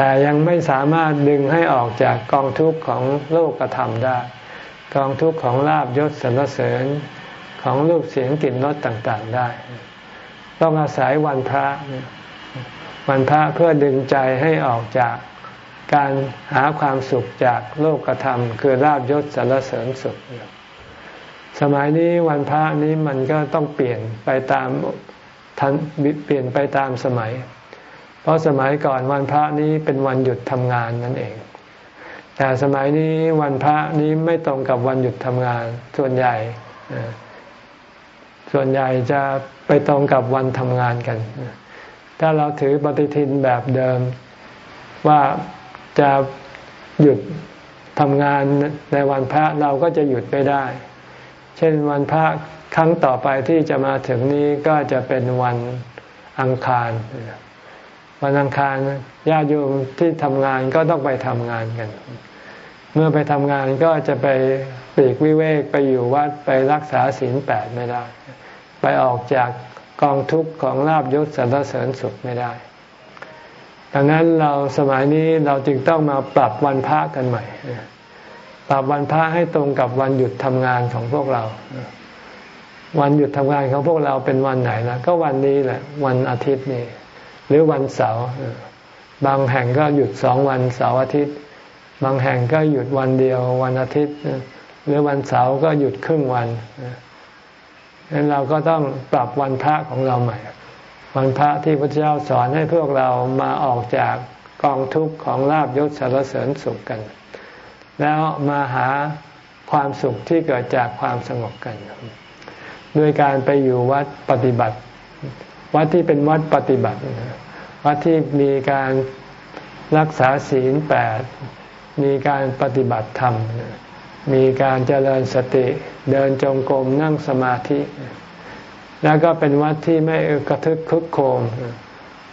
แต่ยังไม่สามารถดึงให้ออกจากกองทุกข์ของโลกธรรมได้ กองทุกข์ของลาบยศสรรเสริญของรูปเสียงกลิ่นรสต่างๆได้ ต้องอาศัยวันพระ วันพระเพื่อดึงใจให้ออกจากการหาความสุขจากโลกธรรม คือลาบยศสรรเสริญสุข สมัยนี้วันพระนี้มันก็ต้องเปลี่ยนไปตามทันเปลี่ยนไปตามสมัย เพราะสมัยก่อนวันพระนี้เป็นวันหยุดทำงานนั่นเอง แต่สมัยนี้วันพระนี้ไม่ตรงกับวันหยุดทำงานส่วนใหญ่ส่วนใหญ่จะไปตรงกับวันทำงานกัน ถ้าเราถือปฏิทินแบบเดิม ว่าจะหยุดทำงานในวันพระเราก็จะหยุดไม่ได้ เช่นวันพระครั้งต่อไปที่จะมาถึงนี้ก็จะเป็นวันอังคาร วันอังคารญาติโยมที่ทำงานก็ต้องไปทำงานกัน เมื่อไปทำงานก็จะไปปีกวิเวกไปอยู่วัดไปรักษาศีลแปดไม่ได้ ไปออกจากกองทุกข์ของลาบยศสรรเสริญสุขไม่ได้ ดังนั้นเราสมัยนี้เราจึงต้องมาปรับวันพระกันใหม่ ปรับวันพระให้ตรงกับวันหยุดทำงานของพวกเรา วันหยุดทำงานของพวกเราเป็นวันไหนล่ะ ก็วันนี้แหละ วันอาทิตย์นี่ หรือวันเสาร์บางแห่งก็หยุดสองวันเสาร์อาทิตย์ บางแห่งก็หยุดวันเดียววันอาทิตย์ หรือวันเสาร์ก็หยุดครึ่งวันดังนั้นเราก็ต้องปรับวันพระของเราใหม่ วันพระที่พระเจ้าสอนให้พวกเรามาออกจากกองทุกข์ของลาบยศสารเสริญสุขกัน แล้วมาหาความสุขที่เกิดจากความสงบกัน ด้วยการไปอยู่วัดปฏิบัติ วัดที่เป็นวัดปฏิบัติ วัดที่มีการรักษาศีลแปดมีการปฏิบัติธรรม มีการเจริญสติ เดินจงกรมนั่งสมาธิ แล้วก็เป็นวัดที่ไม่กระทึกคึกโคม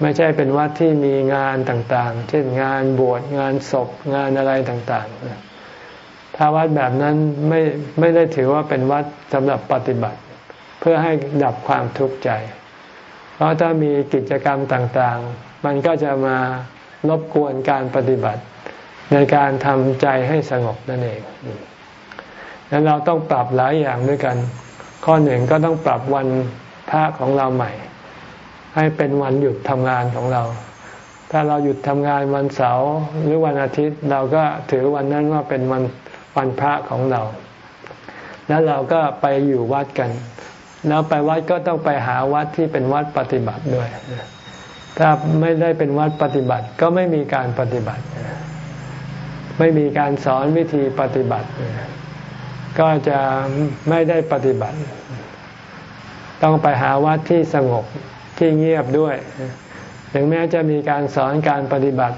ไม่ใช่เป็นวัดที่มีงานต่างๆ เช่นงานบวชงานศพงานอะไรต่างๆ ถ้าวัดแบบนั้นไม่ไม่ได้ถือว่าเป็นวัดสำหรับปฏิบัติ เพื่อให้ดับความทุกข์ใจ เพราะถ้ามีกิจกรรมต่างๆ มันก็จะมารบกวนการปฏิบัติ ในการทำใจให้สงบนั่นเองดังนั้นเราต้องปรับหลายอย่างด้วยกัน ข้อหนึ่งก็ต้องปรับวันพระของเราใหม่ ให้เป็นวันหยุดทำงานของเรา ถ้าเราหยุดทำงานวันเสาร์หรือวันอาทิตย์ เราก็ถือวันนั้นว่าเป็นวันวันพระของเรา แล้วเราก็ไปอยู่วัดกัน แล้วไปวัดก็ต้องไปหาวัดที่เป็นวัดปฏิบัติด้วย ถ้าไม่ได้เป็นวัดปฏิบัติก็ไม่มีการปฏิบัติ ไม่มีการสอนวิธีปฏิบัติ ก็จะไม่ได้ปฏิบัติ ต้องไปหาวัดที่สงบที่เงียบด้วยถึงแม้จะมีการสอนการปฏิบัติ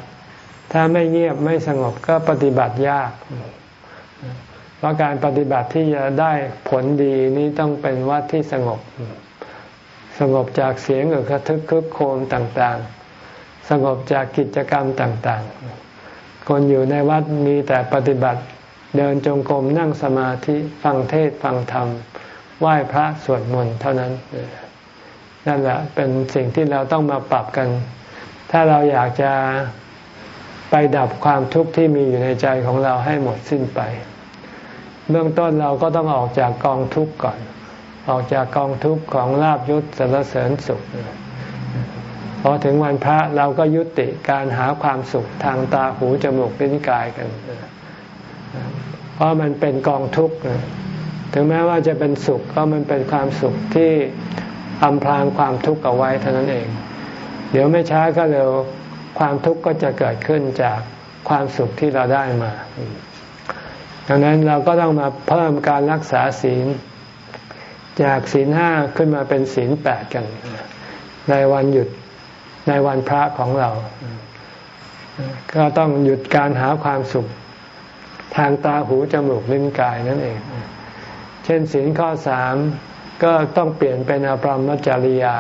ถ้าไม่เงียบไม่สงบก็ปฏิบัติยาก เพราะการปฏิบัติที่จะได้ผลดีนี้ต้องเป็นวัดที่สงบ สงบจากเสียงหรือกระทึกคึกโคมต่างๆ สงบจากกิจกรรมต่างๆ คนอยู่ในวัดมีแต่ปฏิบัติเดินจงกรมนั่งสมาธิฟังเทศฟังธรรมไหว้พระสวดมนต์เท่านั้น นั่นแหละเป็นสิ่งที่เราต้องมาปรับกัน ถ้าเราอยากจะไปดับความทุกข์ที่มีอยู่ในใจของเราให้หมดสิ้นไป เบื้องต้นเราก็ต้องออกจากกองทุกข์ก่อน ออกจากกองทุกข์ของลาบยศสรรเสริญสุขพอถึงวันพระเราก็ยุติการหาความสุขทางตาหูจมูกลิ้นกายกัน เพราะมันเป็นกองทุกข์ถึงแม้ว่าจะเป็นสุขก็มันเป็นความสุขที่อำพรางความทุกข์เอาไว้เท่านั้นเอง เดี๋ยวไม่ช้าก็เร็วความทุกข์ก็จะเกิดขึ้นจากความสุขที่เราได้มา ดังนั้นเราก็ต้องมาเพิ่มการรักษาศีล จากศีลห้าขึ้นมาเป็นศีลแปดกัน ในวันหยุดในวันพระของเรา ก็ต้องหยุดการหาความสุข ทางตาหูจมูกลิ้นกายนั่นเอง เช่นศีลข้อสามก็ต้องเปลี่ยนเป็นอปรมจริยา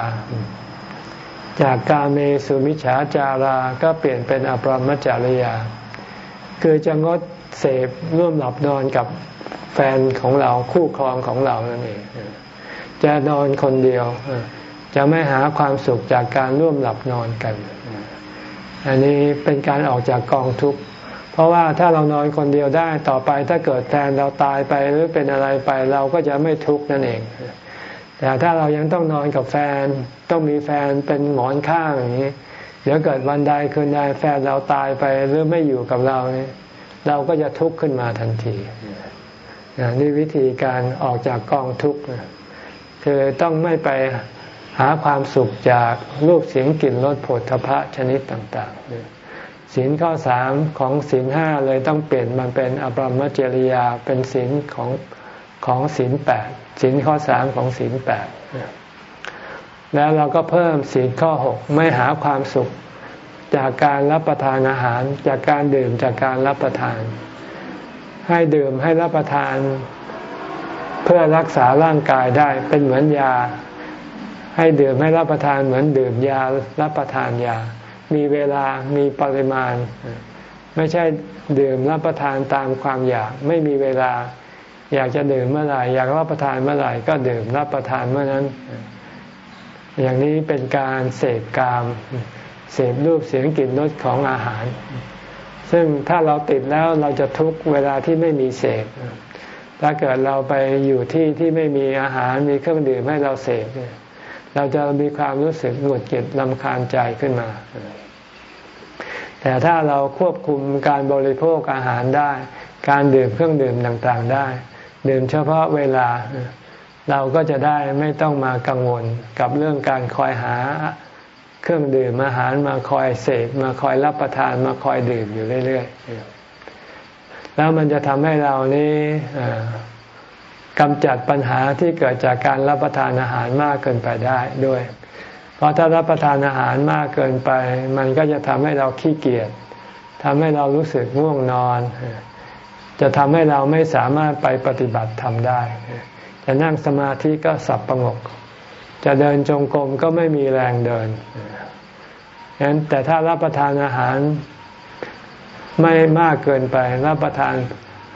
จากกาเมสุมิฉาจารา ก็เปลี่ยนเป็นอปรมจริยา คือจะงด เสพร่วมหลับนอนกับแฟนของเราคู่ครองของเรานั่นเองจะนอนคนเดียว จะไม่หาความสุขจากการร่วมหลับนอนกัน อันนี้เป็นการออกจากกองทุกข์เพราะว่าถ้าเรานอนคนเดียวได้ต่อไปถ้าเกิดแฟนเราตายไปหรือเป็นอะไรไปเราก็จะไม่ทุกข์นั่นเอง แต่ถ้าเรายังต้องนอนกับแฟน ต้องมีแฟนเป็นหมอนข้างอย่างนี้ เดี๋ยวเกิดวันใดคืนใดแฟนเราตายไปหรือไม่อยู่กับเราเนี่ย เราก็จะทุกข์ขึ้นมาทันทีนี่วิธีการออกจากกองทุกข์คือต้องไม่ไปหาความสุขจากรูปเสียงกลิ่นรสผลทพะชนิดต่างๆศีลข้อสามของศีลห้าเลยต้องเปลี่ยนมันเป็นอปรมจริยาเป็นศีลของของศีลแปดศีลข้อสามของศีลแปดแล้วเราก็เพิ่มศีลข้อหกไม่หาความสุข จากการรับประทานอาหาร จากการดื่มจากการรับประทาน ให้ดื่มให้รับประทาน เพื่อรักษาร่างกายได้เป็นเหมือนยา ให้ดื่มให้รับประทานเหมือนดื่มยารับประทานยา มีเวลามีปริมาณ ไม่ใช่ดื่มรับประทานตามความอยากไม่มีเวลา อยากจะดื่มเมื่อไหร่อยากรับประทานเมื่อไหร่ก็ดื่มรับประทานเมื่อนั้น อย่างนี้เป็นการเสพกาม เสพรูปเสียงกลิ่นรสของอาหาร ซึ่งถ้าเราติดแล้วเราจะทุกเวลาที่ไม่มีเสพถ้าเกิดเราไปอยู่ที่ที่ไม่มีอาหารมีเครื่องดื่มให้เราเสพเราจะมีความรู้สึกหงุดหงิดลำคาญใจขึ้นมา แต่ถ้าเราควบคุมการบริโภคอาหารได้ การดื่มเครื่องดื่มต่างๆได้ ดื่มเฉพาะเวลา เราก็จะได้ไม่ต้องมากังวลกับเรื่องการคอยหา เครื่องดื่มอาหารมาคอยเสพมาคอยรับประทานมาคอยดื่มอยู่เรื่อยๆ แล้วมันจะทำให้เรานี้กำจัดปัญหาที่เกิดจากการรับประทานอาหารมากเกินไปได้ด้วย เพราะถ้ารับประทานอาหารมากเกินไป มันก็จะทำให้เราขี้เกียจทำให้เรารู้สึกง่วงนอน จะทำให้เราไม่สามารถไปปฏิบัติทำได้ จะนั่งสมาธิก็สับประงก จะเดินจงกรมก็ไม่มีแรงเดิน ฉะนั้นแต่ถ้ารับประทานอาหารไม่มากเกินไป รับประทาน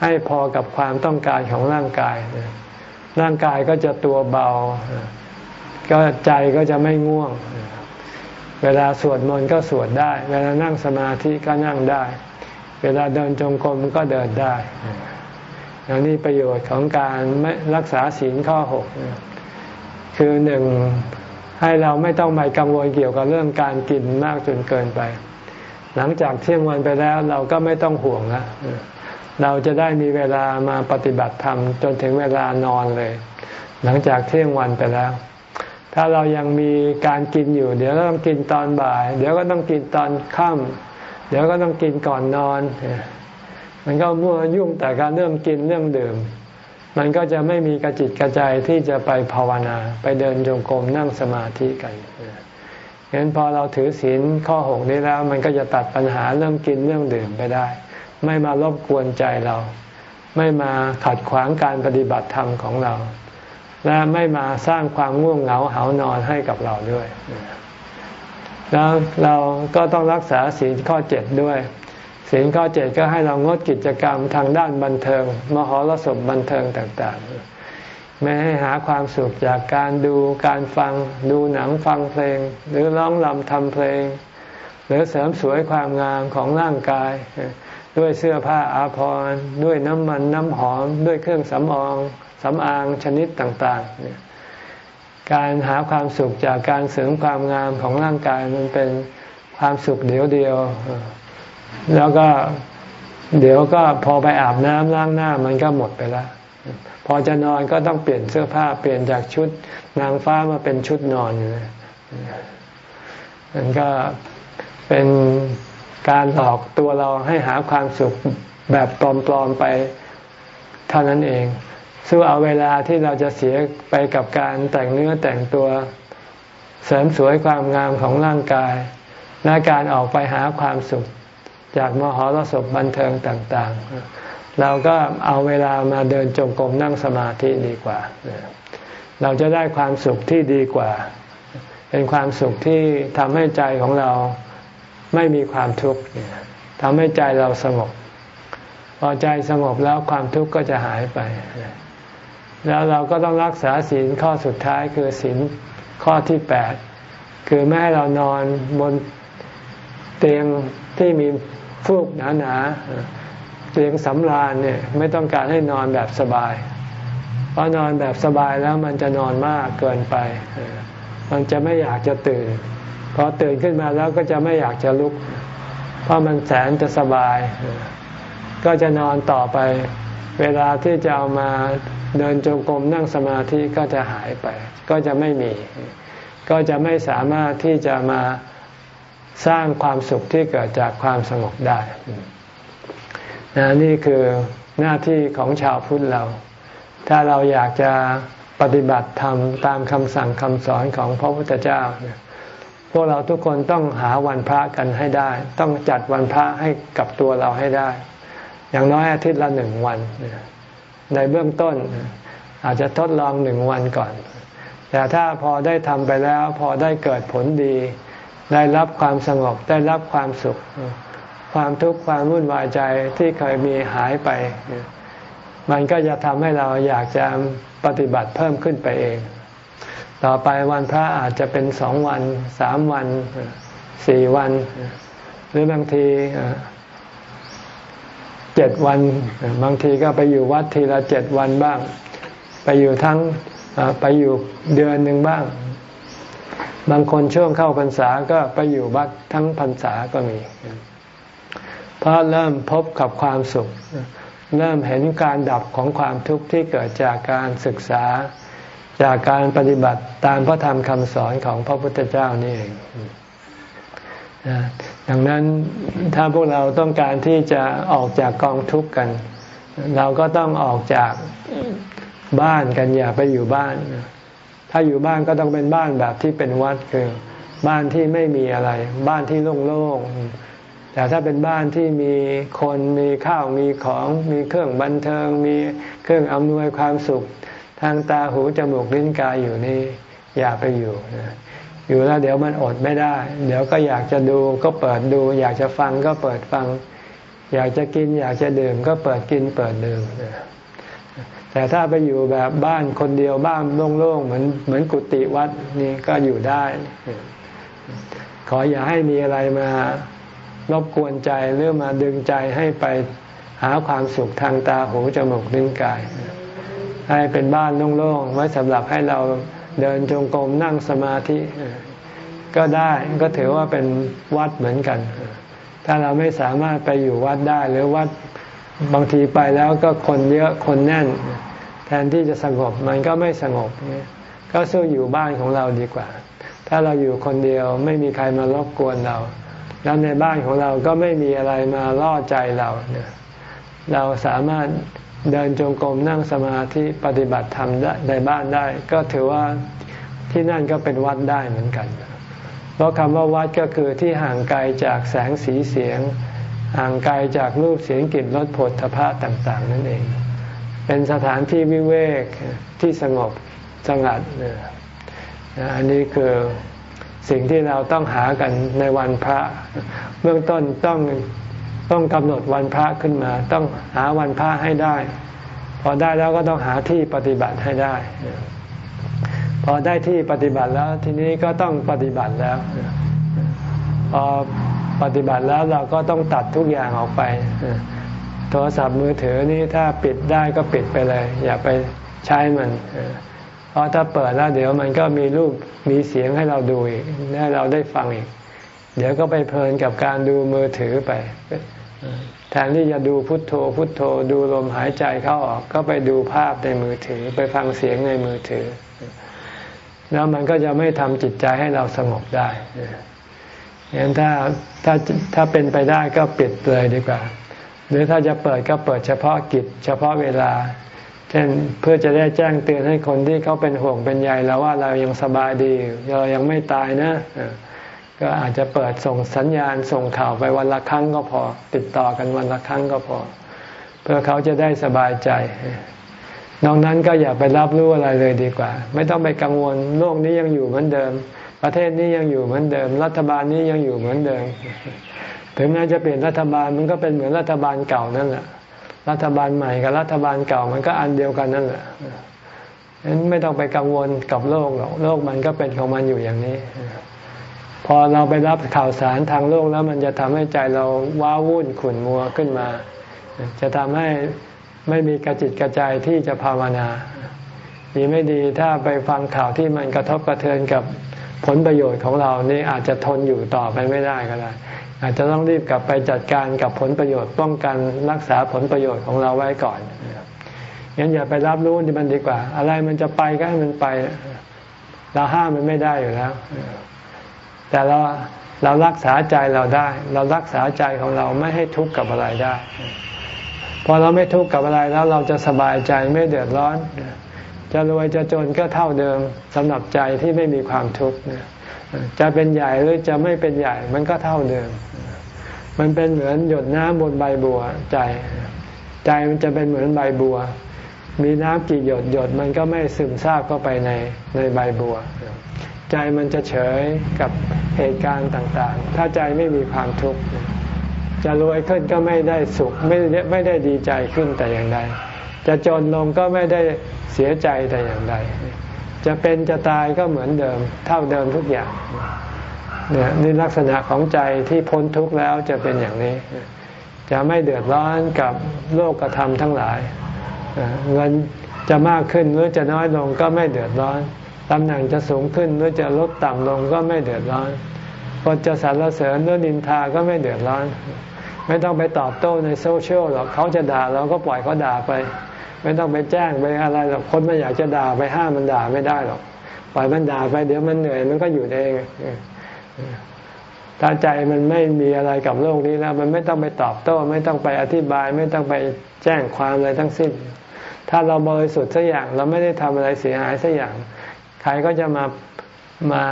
ให้พอกับความต้องการของร่างกาย ร่างกายก็จะตัวเบา ก็ใจก็จะไม่ง่วง เวลาสวดมนต์ก็สวดได้ เวลานั่งสมาธิก็นั่งได้ เวลาเดินจงกรมก็เดินได้อันนี้ประโยชน์ของการรักษาศีลข้อหกคือหนึ่ง ให้เราไม่ต้องไปกังวลเกี่ยวกับเรื่องการกินมากจนเกินไป หลังจากเที่ยงวันไปแล้วเราก็ไม่ต้องห่วงละเราจะได้มีเวลามาปฏิบัติธรรมจนถึงเวลานอนเลย หลังจากเที่ยงวันไปแล้ว ถ้าเรายังมีการกินอยู่ เดี๋ยวก็ต้องกินตอนบ่าย เดี๋ยวก็ต้องกินตอนค่ำเดี๋ยวก็ต้องกินก่อนนอน มันก็มั่วยุ่งแต่การเรื่องกินเรื่องดื่ม มันก็จะไม่มีกระจิตกระใจที่จะไปภาวนา ไปเดินจงกรมนั่งสมาธิกันเห็นพอเราถือศีลข้อหกนี้แล้ว มันก็จะตัดปัญหาเรื่องกินเรื่องดื่มไปได้ ไม่มารบกวนใจเรา ไม่มาขัดขวางการปฏิบัติธรรมของเรา และไม่มาสร้างความง่วงเหงาเหานอนให้กับเราด้วย แล้วเราก็ต้องรักษาศีลข้อเจ็ดด้วย ศีลข้อเจ็ดก็ให้เรางดกิจกรรมทางด้านบันเทิง มหรสพบันเทิงต่างๆ ไม่ให้หาความสุขจากการดูการฟังดูหนังฟังเพลง หรือร้องรำทำเพลง หรือเสริมสวยความงามของร่างกาย ด้วยเสื้อผ้าอาภรณ์ด้วยน้ำมันน้ำหอม ด้วยเครื่องสำอางสำอางชนิดต่างๆ การหาความสุขจากการเสริมความงามของร่างกายมันเป็นความสุขเดียวเดียว แล้วก็เดี๋ยวก็พอไปอาบน้ำล้างหน้ามันก็หมดไปแล้ว พอจะนอนก็ต้องเปลี่ยนเสื้อผ้าเปลี่ยนจากชุดนางฟ้ามาเป็นชุดนอนนะมันก็เป็นการหลอกตัวเราให้หาความสุขแบบปลอมๆไปเท่านั้นเองสู้เอาเวลาที่เราจะเสียไปกับการแต่งเนื้อแต่งตัวเสริมสวยความงามของร่างกาย และการออกไปหาความสุข จากมหรสพบันเทิงต่างๆ เราก็เอาเวลามาเดินจงกรมนั่งสมาธิดีกว่า เราจะได้ความสุขที่ดีกว่า เป็นความสุขที่ทำให้ใจของเราไม่มีความทุกข์ทำให้ใจเราสงบ พอใจสงบแล้วความทุกข์ก็จะหายไป แล้วเราก็ต้องรักษาศีลข้อสุดท้ายคือศีลข้อที่แปดคือไม่ให้เรานอนบนเตียงที่มี ฟูกหนาๆเตียงสำราญเนี่ยไม่ต้องการให้นอนแบบสบาย เพราะนอนแบบสบายแล้วมันจะนอนมากเกินไป มันจะไม่อยากจะตื่น พอตื่นขึ้นมาแล้วก็จะไม่อยากจะลุก เพราะมันแสนจะสบาย ก็จะนอนต่อไป เวลาที่จะเอามาเดินจงกรมนั่งสมาธิก็จะหายไป ก็จะไม่มี ก็จะไม่สามารถที่จะมา สร้างความสุขที่เกิดจากความสงบได้นะนี่คือหน้าที่ของชาวพุทธเรา ถ้าเราอยากจะปฏิบัติธรรมตามคำสั่งคำสอนของพระพุทธเจ้าพวกเราทุกคนต้องหาวันพระกันให้ได้ ต้องจัดวันพระให้กับตัวเราให้ได้ อย่างน้อยอาทิตย์ละหนึ่งวัน ในเบื้องต้นอาจจะทดลองหนึ่งวันก่อน แต่ถ้าพอได้ทำไปแล้ว พอได้เกิดผลดี ได้รับความสงบได้รับความสุข ความทุกข์ความวุ่นวายใจที่เคยมีหายไป มันก็จะทำให้เราอยากจะปฏิบัติเพิ่มขึ้นไปเอง ต่อไปวันพระอาจจะเป็นสองวันสามวันสี่วัน หรือบางทีเจ็ดวัน บางทีก็ไปอยู่วัดทีละเจ็ดวันบ้าง ไปอยู่ทั้งไปอยู่เดือนหนึ่งบ้าง บางคนช่วงเข้าพรรษาก็ไปอยู่วัดทั้งพรรษาก็มีเพราะเริ่มพบกับความสุข เริ่มเห็นการดับของความทุกข์ที่เกิดจากการศึกษา จากการปฏิบัติตามพระธรรมคำสอนของพระพุทธเจ้านี่เองดังนั้นถ้าพวกเราต้องการที่จะออกจากกองทุกข์กัน เราก็ต้องออกจากบ้านกันอย่าไปอยู่บ้าน ถ้าอยู่บ้านก็ต้องเป็นบ้านแบบที่เป็นวัดคือ บ้านที่ไม่มีอะไร บ้านที่โล่งๆแต่ถ้าเป็นบ้านที่มีคนมีข้าวมีของมีเครื่องบันเทิง มีเครื่องอำนวยความสุข ทางตาหูจมูกลิ้นกายอยู่นี่อย่าไปอยู่นะอยู่แล้วเดี๋ยวมันอดไม่ได้ เดี๋ยวก็อยากจะดูก็เปิดดู อยากจะฟังก็เปิดฟัง อยากจะกินอยากจะดื่มก็เปิดกินเปิดดื่มนะ แต่ถ้าไปอยู่แบบบ้านคนเดียวบ้านโล่งๆ เหมือนเหมือนกุฏิวัดนี่ก็อยู่ได้ ขออย่าให้มีอะไรมารบกวนใจหรือมาดึงใจให้ไปหาความสุขทางตาหูจมูกลิ้นกาย ให้เป็นบ้านโล่งๆไว้สำหรับให้เราเดินจงกรมนั่งสมาธิ ก็ได้ก็ถือว่าเป็นวัดเหมือนกัน ถ้าเราไม่สามารถไปอยู่วัดได้หรือวัด บางทีไปแล้วก็คนเยอะคนแน่น แทนที่จะสงบมันก็ไม่สงบก็สู้อยู่บ้านของเราดีกว่า ถ้าเราอยู่คนเดียวไม่มีใครมารบกวนเรา แล้วในบ้านของเราก็ไม่มีอะไรมาล่อใจเราเนี่ยเราสามารถเดินจงกรมนั่งสมาธิปฏิบัติธรรมในบ้านได้ ก็ถือว่าที่นั่นก็เป็นวัดได้เหมือนกัน เพราะคำว่าวัดก็คือที่ห่างไกลจากแสงสีเสียง ห่างไกลจากรูปเสียงกลิ่นรสผลทพะต่าง ๆ นั่นเอง เป็นสถานที่วิเวกที่สงบสงัดอันนี้คือสิ่งที่เราต้องหากันในวันพระ เบื้องต้นต้องต้องกำหนดวันพระขึ้นมา ต้องหาวันพระให้ได้ พอได้แล้วก็ต้องหาที่ปฏิบัติให้ได้ พอได้ที่ปฏิบัติแล้วทีนี้ก็ต้องปฏิบัติแล้วพอ ปฏิบัติแล้วเราก็ต้องตัดทุกอย่างออกไป โทรศัพท์มือถือนี่ถ้าปิดได้ก็ปิดไปเลย อย่าไปใช้มัน เพราะถ้าเปิดแล้วเดี๋ยวมันก็มีรูปมีเสียงให้เราดูอีกให้เราได้ฟังอีก เดี๋ยวก็ไปเพลินกับการดูมือถือไปแทนที่จะดูพุทโธ พุทโธดูลมหายใจเข้าออกก็ไปดูภาพในมือถือ ไปฟังเสียงในมือถือ แล้วมันก็จะไม่ทำจิตใจให้เราสงบได้ งั้นถ้าถ้าถ้าเป็นไปได้ก็ปิดเลยดีกว่า หรือถ้าจะเปิดก็เปิดเฉพาะกิจ เฉพาะเวลา เช่นเพื่อจะได้แจ้งเตือนให้คนที่เขาเป็นห่วงเป็นใยแล้วว่าเรายังสบายดี เรายังไม่ตายนะ ก็อาจจะเปิดส่งสัญญาณส่งข่าวไปวันละครั้งก็พอ ติดต่อกันวันละครั้งก็พอ เพื่อเขาจะได้สบายใจนอกนั้นก็อย่าไปรับรู้อะไรเลยดีกว่า ไม่ต้องไปกังวลโลกนี้ยังอยู่เหมือนเดิม ประเทศนี้ยังอยู่เหมือนเดิม รัฐบาลนี้ยังอยู่เหมือนเดิม ถึงแม้จะเปลี่ยนรัฐบาลมันก็เป็นเหมือนรัฐบาลเก่านั่นแหละรัฐบาลใหม่กับรัฐบาลเก่ามันก็อันเดียวกันนั่นแหละฉะนั้นไม่ต้องไปกังวลกับโลกหรอกโลกมันก็เป็นของมันอยู่อย่างนี้ พอเราไปรับข่าวสารทางโลกแล้วมันจะทำให้ใจเราว้าวุ่นขุ่นมัวขึ้นมา จะทำให้ไม่มีกระจิตกระใจที่จะภาวนา ดีไม่ดีถ้าไปฟังข่าวที่มันกระทบกระเทือนกับ ผลประโยชน์ของเรานี่อาจจะทนอยู่ต่อไปไม่ได้ก็ได้อาจจะต้องรีบกลับไปจัดการกับผลประโยชน์ป้องกันรักษาผลประโยชน์ของเราไว้ก่อนงั้นอย่าไปรับรู้ที่มันดีกว่า อะไรมันจะไปก็ให้มันไป เราห้ามมันไม่ได้อยู่แล้ว แต่เราเรารักษาใจเราได้ เรารักษาใจของเราไม่ให้ทุกข์กับอะไรได้ พอเราไม่ทุกข์กับอะไรแล้วเราจะสบายใจไม่เดือดร้อน จะรวยจะจนก็เท่าเดิมสำหรับใจที่ไม่มีความทุกข์จะเป็นใหญ่หรือจะไม่เป็นใหญ่มันก็เท่าเดิม มันเป็นเหมือนหยดน้ำบนใบบัวใจ ใจมันจะเป็นเหมือนใบบัว มีน้ำกี่หยดหยดมันก็ไม่ซึมซาบเข้าไปในในใบบัว ใจมันจะเฉยกับเหตุการณ์ต่างๆ ถ้าใจไม่มีความทุกข์จะรวยขึ้นก็ไม่ได้สุขไม่ไม่ได้ดีใจขึ้นแต่อย่างใด จะจนลงก็ไม่ได้เสียใจแต่อย่างใด จะเป็นจะตายก็เหมือนเดิม เท่าเดิมทุกอย่างเนี่ยนี่ลักษณะของใจที่พ้นทุกข์แล้วจะเป็นอย่างนี้ จะไม่เดือดร้อนกับโลกธรรมทั้งหลาย เงินจะมากขึ้นหรือจะน้อยลงก็ไม่เดือดร้อนตำแหน่งจะสูงขึ้นหรือจะลดต่ำลงก็ไม่เดือดร้อนคนจะสรรเสริญหรือนินทาก็ไม่เดือดร้อน ไม่ต้องไปตอบโต้ในโซเชียลหรอกเขาจะด่าเราก็ปล่อยเขาด่าไป ไม่ต้องไปแจ้งไปอะไรหรอกคนมันอยากจะด่าไปห้ามมันด่าไม่ได้หรอกปล่อยมันด่าไปเดี๋ยวมันเหนื่อยมันก็อยู่เองถ้าใจมันไม่มีอะไรกับโลกนี้แล้ว มันไม่ต้องไปตอบโต้ ไม่ต้องไปอธิบาย ไม่ต้องไปแจ้งความอะไรทั้งสิ้น ถ้าเราบริสุทธิ์สักอย่าง เราไม่ได้ทำอะไรเสียหายสักอย่าง ใครก็จะมามา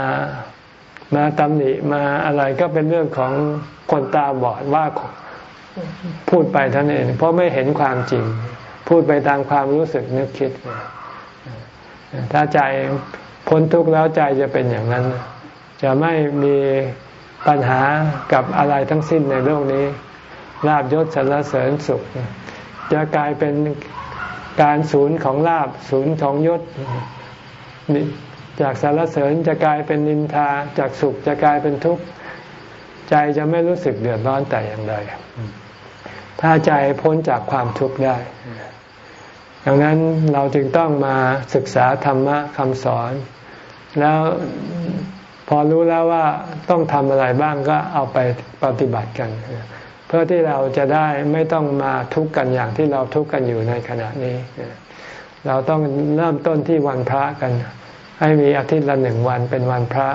มาตำหนิมาอะไรก็เป็นเรื่องของคนตาบอดว่าพูดไปท่านเองเพราะไม่เห็นความจริง พูดไปตามความรู้สึกนึกคิด ถ้าใจพ้นทุกข์แล้วใจจะเป็นอย่างนั้น จะไม่มีปัญหากับอะไรทั้งสิ้นในโลกนี้ลาบยศสรรเสริญสุข จะกลายเป็นการศูนย์ของลาบศูนย์ของยศ จากสารเสริญจะกลายเป็นนินทา จากสุขจะกลายเป็นทุกข์ ใจจะไม่รู้สึกเดือดร้อนแต่อย่างใดถ้าใจพ้นจากความทุกข์ได้ ดังนั้นเราจึงต้องมาศึกษาธรรมะคำสอน แล้วพอรู้แล้วว่าต้องทำอะไรบ้างก็เอาไปปฏิบัติกัน เพื่อที่เราจะได้ไม่ต้องมาทุกข์กันอย่างที่เราทุกข์กันอยู่ในขณะนี้ เราต้องเริ่มต้นที่วันพระกัน ให้มีอาทิตย์ละหนึ่งวันเป็นวันพระ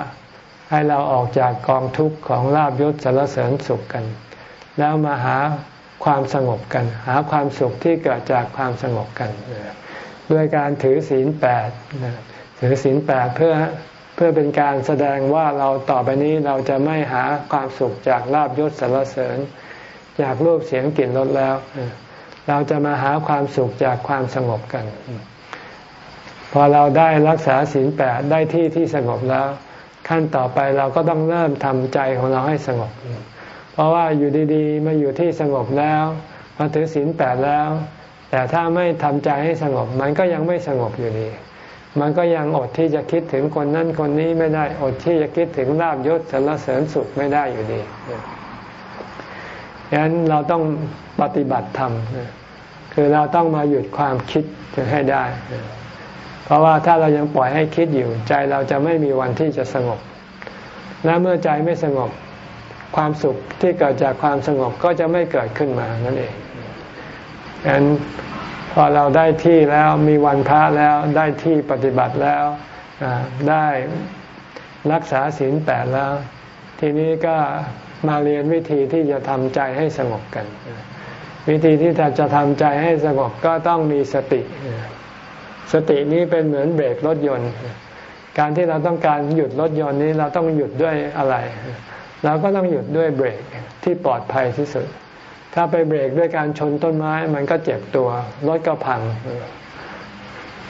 ให้เราออกจากกองทุกข์ของลาบยศสารเสริญสุขกัน แล้วมาหา ความสงบกัน หาความสุขที่เกิดจากความสงบกัน ด้วยการถือศีลแปดถือศีลแปดเพื่อเพื่อเป็นการแสดงว่าเราต่อไปนี้เราจะไม่หาความสุขจากลาบยศสารเสริญ จากรูปเสียงกลิ่นรสแล้ว เราจะมาหาความสุขจากความสงบกัน พอเราได้รักษาศีลแปดได้ที่ที่สงบแล้ว ขั้นต่อไปเราก็ต้องเริ่มทำใจของเราให้สงบ เพราะว่าอยู่ดีๆ มาอยู่ที่สงบแล้ว มาถือศีลแปดแล้ว แต่ถ้าไม่ทำใจให้สงบ มันก็ยังไม่สงบอยู่ดี มันก็ยังอดที่จะคิดถึงคนนั้นคนนี้ไม่ได้ อดที่จะคิดถึงลาบยศสรรเสริญสุขไม่ได้อยู่ดีดังนั้นเราต้องปฏิบัติธรรมคือเราต้องมาหยุดความคิดจะให้ได้ เพราะว่าถ้าเรายังปล่อยให้คิดอยู่ ใจเราจะไม่มีวันที่จะสงบ และเมื่อใจไม่สงบ ความสุขที่เกิดจากความสงบก็จะไม่เกิดขึ้นมานั่นเองฉะนั้นพอเราได้ที่แล้วมีวันพระแล้วได้ที่ปฏิบัติแล้วได้รักษาศีลแปดแล้ว ทีนี้ก็มาเรียนวิธีที่จะทำใจให้สงบกัน วิธีที่จะทำใจให้สงบก็ต้องมีสติ สตินี้เป็นเหมือนเบรกรถยนต์ การที่เราต้องการหยุดรถยนต์นี้เราต้องหยุดด้วยอะไร เราก็ต้องหยุดด้วยเบรกที่ปลอดภัยที่สุด ถ้าไปเบรกด้วยการชนต้นไม้มันก็เจ็บตัวรถก็พัง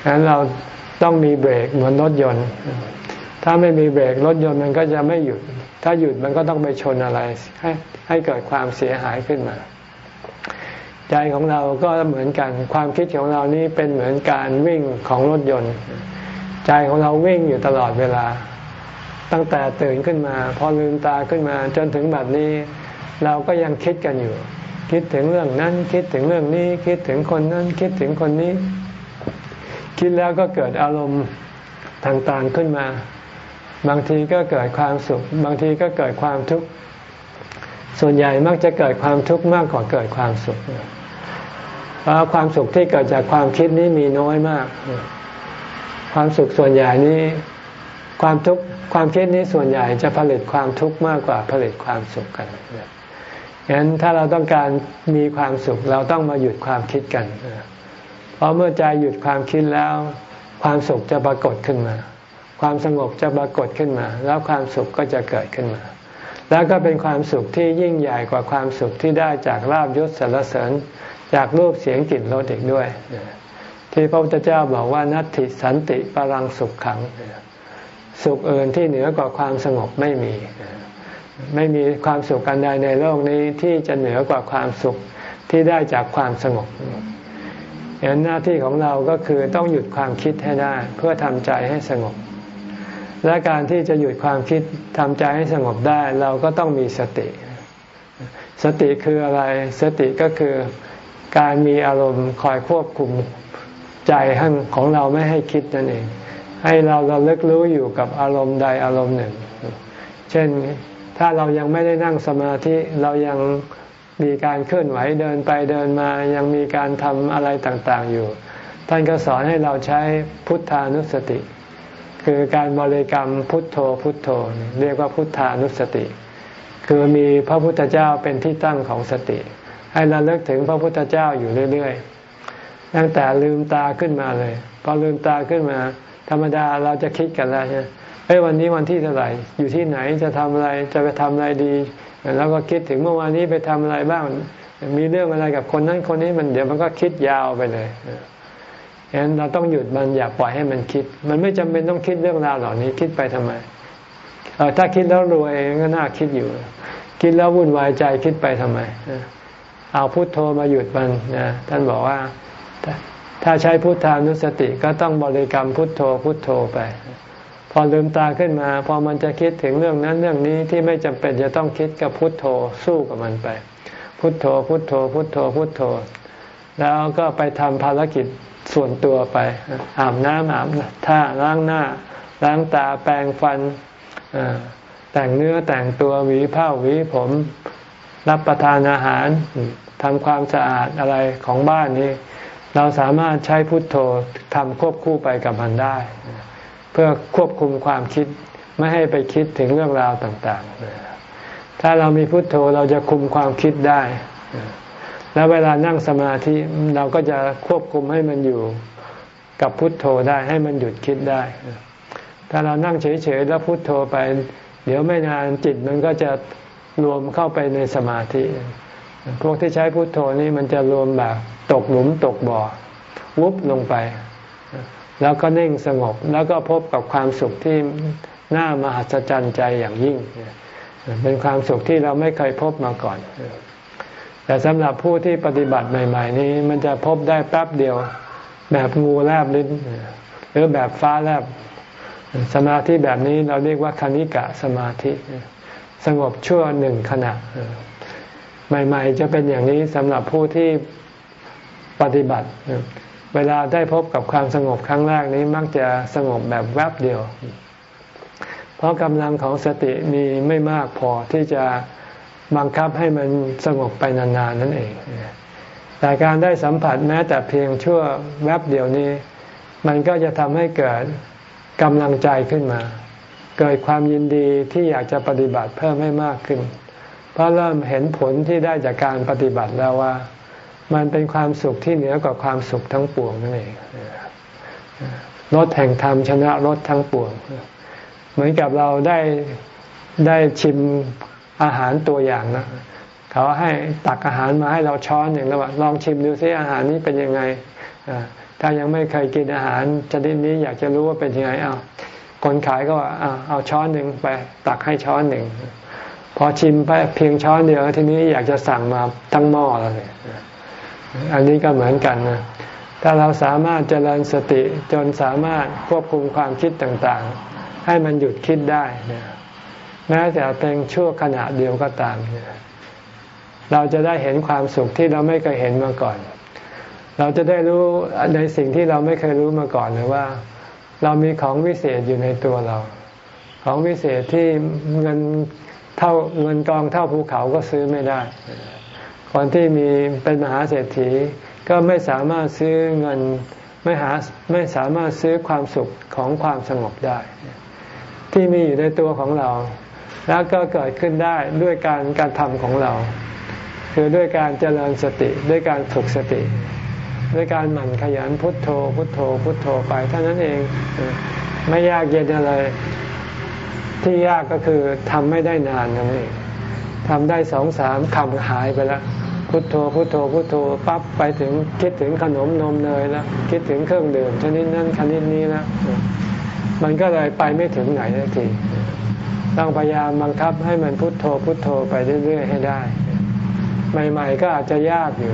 ฉะนั้นเราต้องมีเบรกเหมือนรถยนต์ ถ้าไม่มีเบรกรถยนต์มันก็จะไม่หยุด ถ้าหยุดมันก็ต้องไปชนอะไร ให้ให้เกิดความเสียหายขึ้นมา ใจของเราก็เหมือนกัน ความคิดของเรานี้เป็นเหมือนการวิ่งของรถยนต์ ใจของเราวิ่งอยู่ตลอดเวลา ตั้งแต่ตื่นขึ้นมา พอลืมตาขึ้นมาจนถึงแบบนี้ เราก็ยังคิดกันอยู่ คิดถึงเรื่องนั้น คิดถึงเรื่องนี้ คิดถึงคนนั้น คิดถึงคนนี้ คิดแล้วก็เกิดอารมณ์ต่างๆขึ้นมา บางทีก็เกิดความสุข บางทีก็เกิดความทุกข์ส่วนใหญ่มักจะเกิดความทุกข์มากกว่าเกิดความสุขเพราะความสุขที่เกิดจากความคิดนี้มีน้อยมาก ความสุขส่วนใหญ่นี้ ความทุกข์ความคิดนี้ส่วนใหญ่จะผลิตความทุกข์มากกว่าผลิตความสุขกันฉะนั้นถ้าเราต้องการมีความสุขเราต้องมาหยุดความคิดกัน เพราะเมื่อใจหยุดความคิดแล้ว ความสุขจะปรากฏขึ้นมา ความสงบจะปรากฏขึ้นมา แล้วความสุขก็จะเกิดขึ้นมา แล้วก็เป็นความสุขที่ยิ่งใหญ่กว่าความสุขที่ได้จากลาบยศสารเสริญ จากรูปเสียงกลิ่นรสอีกด้วย ที่พระพุทธเจ้าบอกว่านัตติสันติปรังสุขขัง สุขเอื่นที่เหนือกว่าความสงบไม่มี ไม่มีความสุขกันใดในโลกนี้ที่จะเหนือกว่าความสุขที่ได้จากความสงบฉะนั้นหน้าที่ของเราก็คือต้องหยุดความคิดให้ได้ เพื่อทำใจให้สงบ และการที่จะหยุดความคิดทำใจให้สงบได้ เราก็ต้องมีสติ สติคืออะไร สติก็คือการมีอารมณ์คอยควบคุมใจของเราไม่ให้คิดนั่นเอง ให้เราเราเลิกรู้อยู่กับอารมณ์ใดอารมณ์หนึ่ง เช่นถ้าเรายังไม่ได้นั่งสมาธิเรายังมีการเคลื่อนไหวเดินไปเดินมายังมีการทำอะไรต่างๆอยู่ ท่านก็สอนให้เราใช้พุทธานุสติ คือการบริกรรมพุทโธพุทโธ เรียกว่าพุทธานุสติ คือมีพระพุทธเจ้าเป็นที่ตั้งของสติ ให้เราเลิกถึงพระพุทธเจ้าอยู่เรื่อยๆตั้งแต่ลืมตาขึ้นมาเลยพอลืมตาขึ้นมา ธรรมดาเราจะคิดกันแล้วใช่ไหมเฮ้ยวันนี้วันที่เท่าไหร่ อยู่ที่ไหนจะทำอะไรจะไปทำอะไรดี แล้วก็คิดถึงเมื่อวานนี้ไปทำอะไรบ้าง มีเรื่องอะไรกับคนนั้นคนนี้มันเดี๋ยวมันก็คิดยาวไปเลยฉะนั้นเราต้องหยุดมันอย่าปล่อยให้มันคิด มันไม่จำเป็นต้องคิดเรื่องราวเหล่านี้คิดไปทำไมถ้าคิดแล้วรวยก็น่าคิดอยู่ คิดแล้ววุ่นวายใจคิดไปทำไมเอาพุโทโธมาหยุดมันนะท่านบอกว่า ถ้าใช้พุทธานุสติก็ต้องบริกรรมพุทโธพุทโธไป พอลืมตาขึ้นมา พอมันจะคิดถึงเรื่องนั้นเรื่องนี้ที่ไม่จำเป็นจะต้องคิดกับพุทโธสู้กับมันไป พุทโธพุทโธ พุทโธพุทโธ แล้วก็ไปทำภารกิจส่วนตัวไป อาบน้ำอาบท่าล้างหน้า ล้างตาแปรงฟันแต่งเนื้อแต่งตัวหวีผ้าหวีผมรับประทานอาหารทำความสะอาดอะไรของบ้านนี้ เราสามารถใช้พุทโธทำควบคู่ไปกับมันได้ เพื่อควบคุมความคิดไม่ให้ไปคิดถึงเรื่องราวต่างๆ ถ้าเรามีพุทโธเราจะคุมความคิดได้ แล้วเวลานั่งสมาธิเราก็จะควบคุมให้มันอยู่กับพุทโธได้ให้มันหยุดคิดได้ ถ้าเรานั่งเฉยๆแล้วพุทโธไป เดี๋ยวไม่นานจิตมันก็จะรวมเข้าไปในสมาธิ พวกที่ใช้พุทโธนี่มันจะรวมแบบ ตกหลุมตกบ่อวุบลงไป แล้วก็เน่งสงบแล้วก็พบกับความสุขที่น่ามหัศจรรย์ใจอย่างยิ่ง เป็นความสุขที่เราไม่เคยพบมาก่อน แต่สำหรับผู้ที่ปฏิบัติใหม่ ๆ นี้ มันจะพบได้แป๊บเดียว แบบงูแลบลิ้นหรือแบบฟ้าแลบสมาธิแบบนี้เราเรียกว่าคณิกะสมาธิ สงบชั่วหนึ่งขณะใหม่ ๆ จะเป็นอย่างนี้สำหรับผู้ที่ ปฏิบัติ เวลาได้พบกับความสงบครั้งแรกนี้มักจะสงบแบบแวบเดียว เพราะกำลังของสติมีไม่มากพอที่จะบังคับให้มันสงบไปนานๆนั่นเอง แต่การได้สัมผัสแม้แต่เพียงชั่วแวบเดียวนี้ มันก็จะทำให้เกิดกำลังใจขึ้นมา เกิดความยินดีที่อยากจะปฏิบัติเพิ่มให้มากขึ้น เพราะเริ่มเห็นผลที่ได้จากการปฏิบัติแล้วว่า มันเป็นความสุขที่เหนือกว่าความสุขทั้งปวงนั่นเองรถแห่งธรรมชนะรถทั้งปวง เหมือนกับเราได้ได้ชิมอาหารตัวอย่างนะเขาให้ตักอาหารมาให้เราช้อนอย่างแล้วลองชิมดูซิอาหารนี้เป็นยังไงถ้ายังไม่เคยกินอาหารชนิดนี้อยากจะรู้ว่าเป็นยังไงเอาคนขายก็ว่าเอาช้อนหนึ่งไปตักให้ช้อนหนึ่งพอชิมไปเพียงช้อนเดียวทีนี้อยากจะสั่งมาทั้งหม้อแล้วเลย อันนี้ก็เหมือนกันนะถ้าเราสามารถเจริญสติจนสามารถควบคุมความคิดต่างๆ ให้มันหยุดคิดได้นี่ยแม้แต่เป็นชั่วขณะเดียวก็ตามเนี่ยเราจะได้เห็นความสุขที่เราไม่เคยเห็นมาก่อน เราจะได้รู้ในสิ่งที่เราไม่เคยรู้มาก่อนเลยว่า เรามีของวิเศษอยู่ในตัวเรา ของวิเศษที่เงินเท่าเงินกองเท่าภูเขาก็ซื้อไม่ได้ คนที่มีเป็นมหาเศรษฐีก็ไม่สามารถซื้อเงินไม่หาไม่สามารถซื้อความสุขของความสงบได้ ที่มีอยู่ในตัวของเรา แล้วก็เกิดขึ้นได้ด้วยการการทำของเรา คือด้วยการเจริญสติด้วยการฝึกสติ ด้วยการหมั่นขยันพุทโธ พุทโธ พุทโธไปเท่านั้นเองไม่ยากเย็นอะไร ที่ยากก็คือทำไม่ได้นานนั่นเองทำได้สองสามคำหายไปแล้ว พุทโธพุทโธพุทโธปั๊บไปถึงคิดถึงขนมนมเนยแล้วคิดถึงเครื่องดื่มชนิดนั้นชนิดนี้แล้วมันก็เลยไปไม่ถึงไหนสักทีต้องพยายามบังคับให้มันพุทโธพุทโธไปเรื่อยๆให้ได้ ใหม่ ๆ ก็อาจจะยากอยู่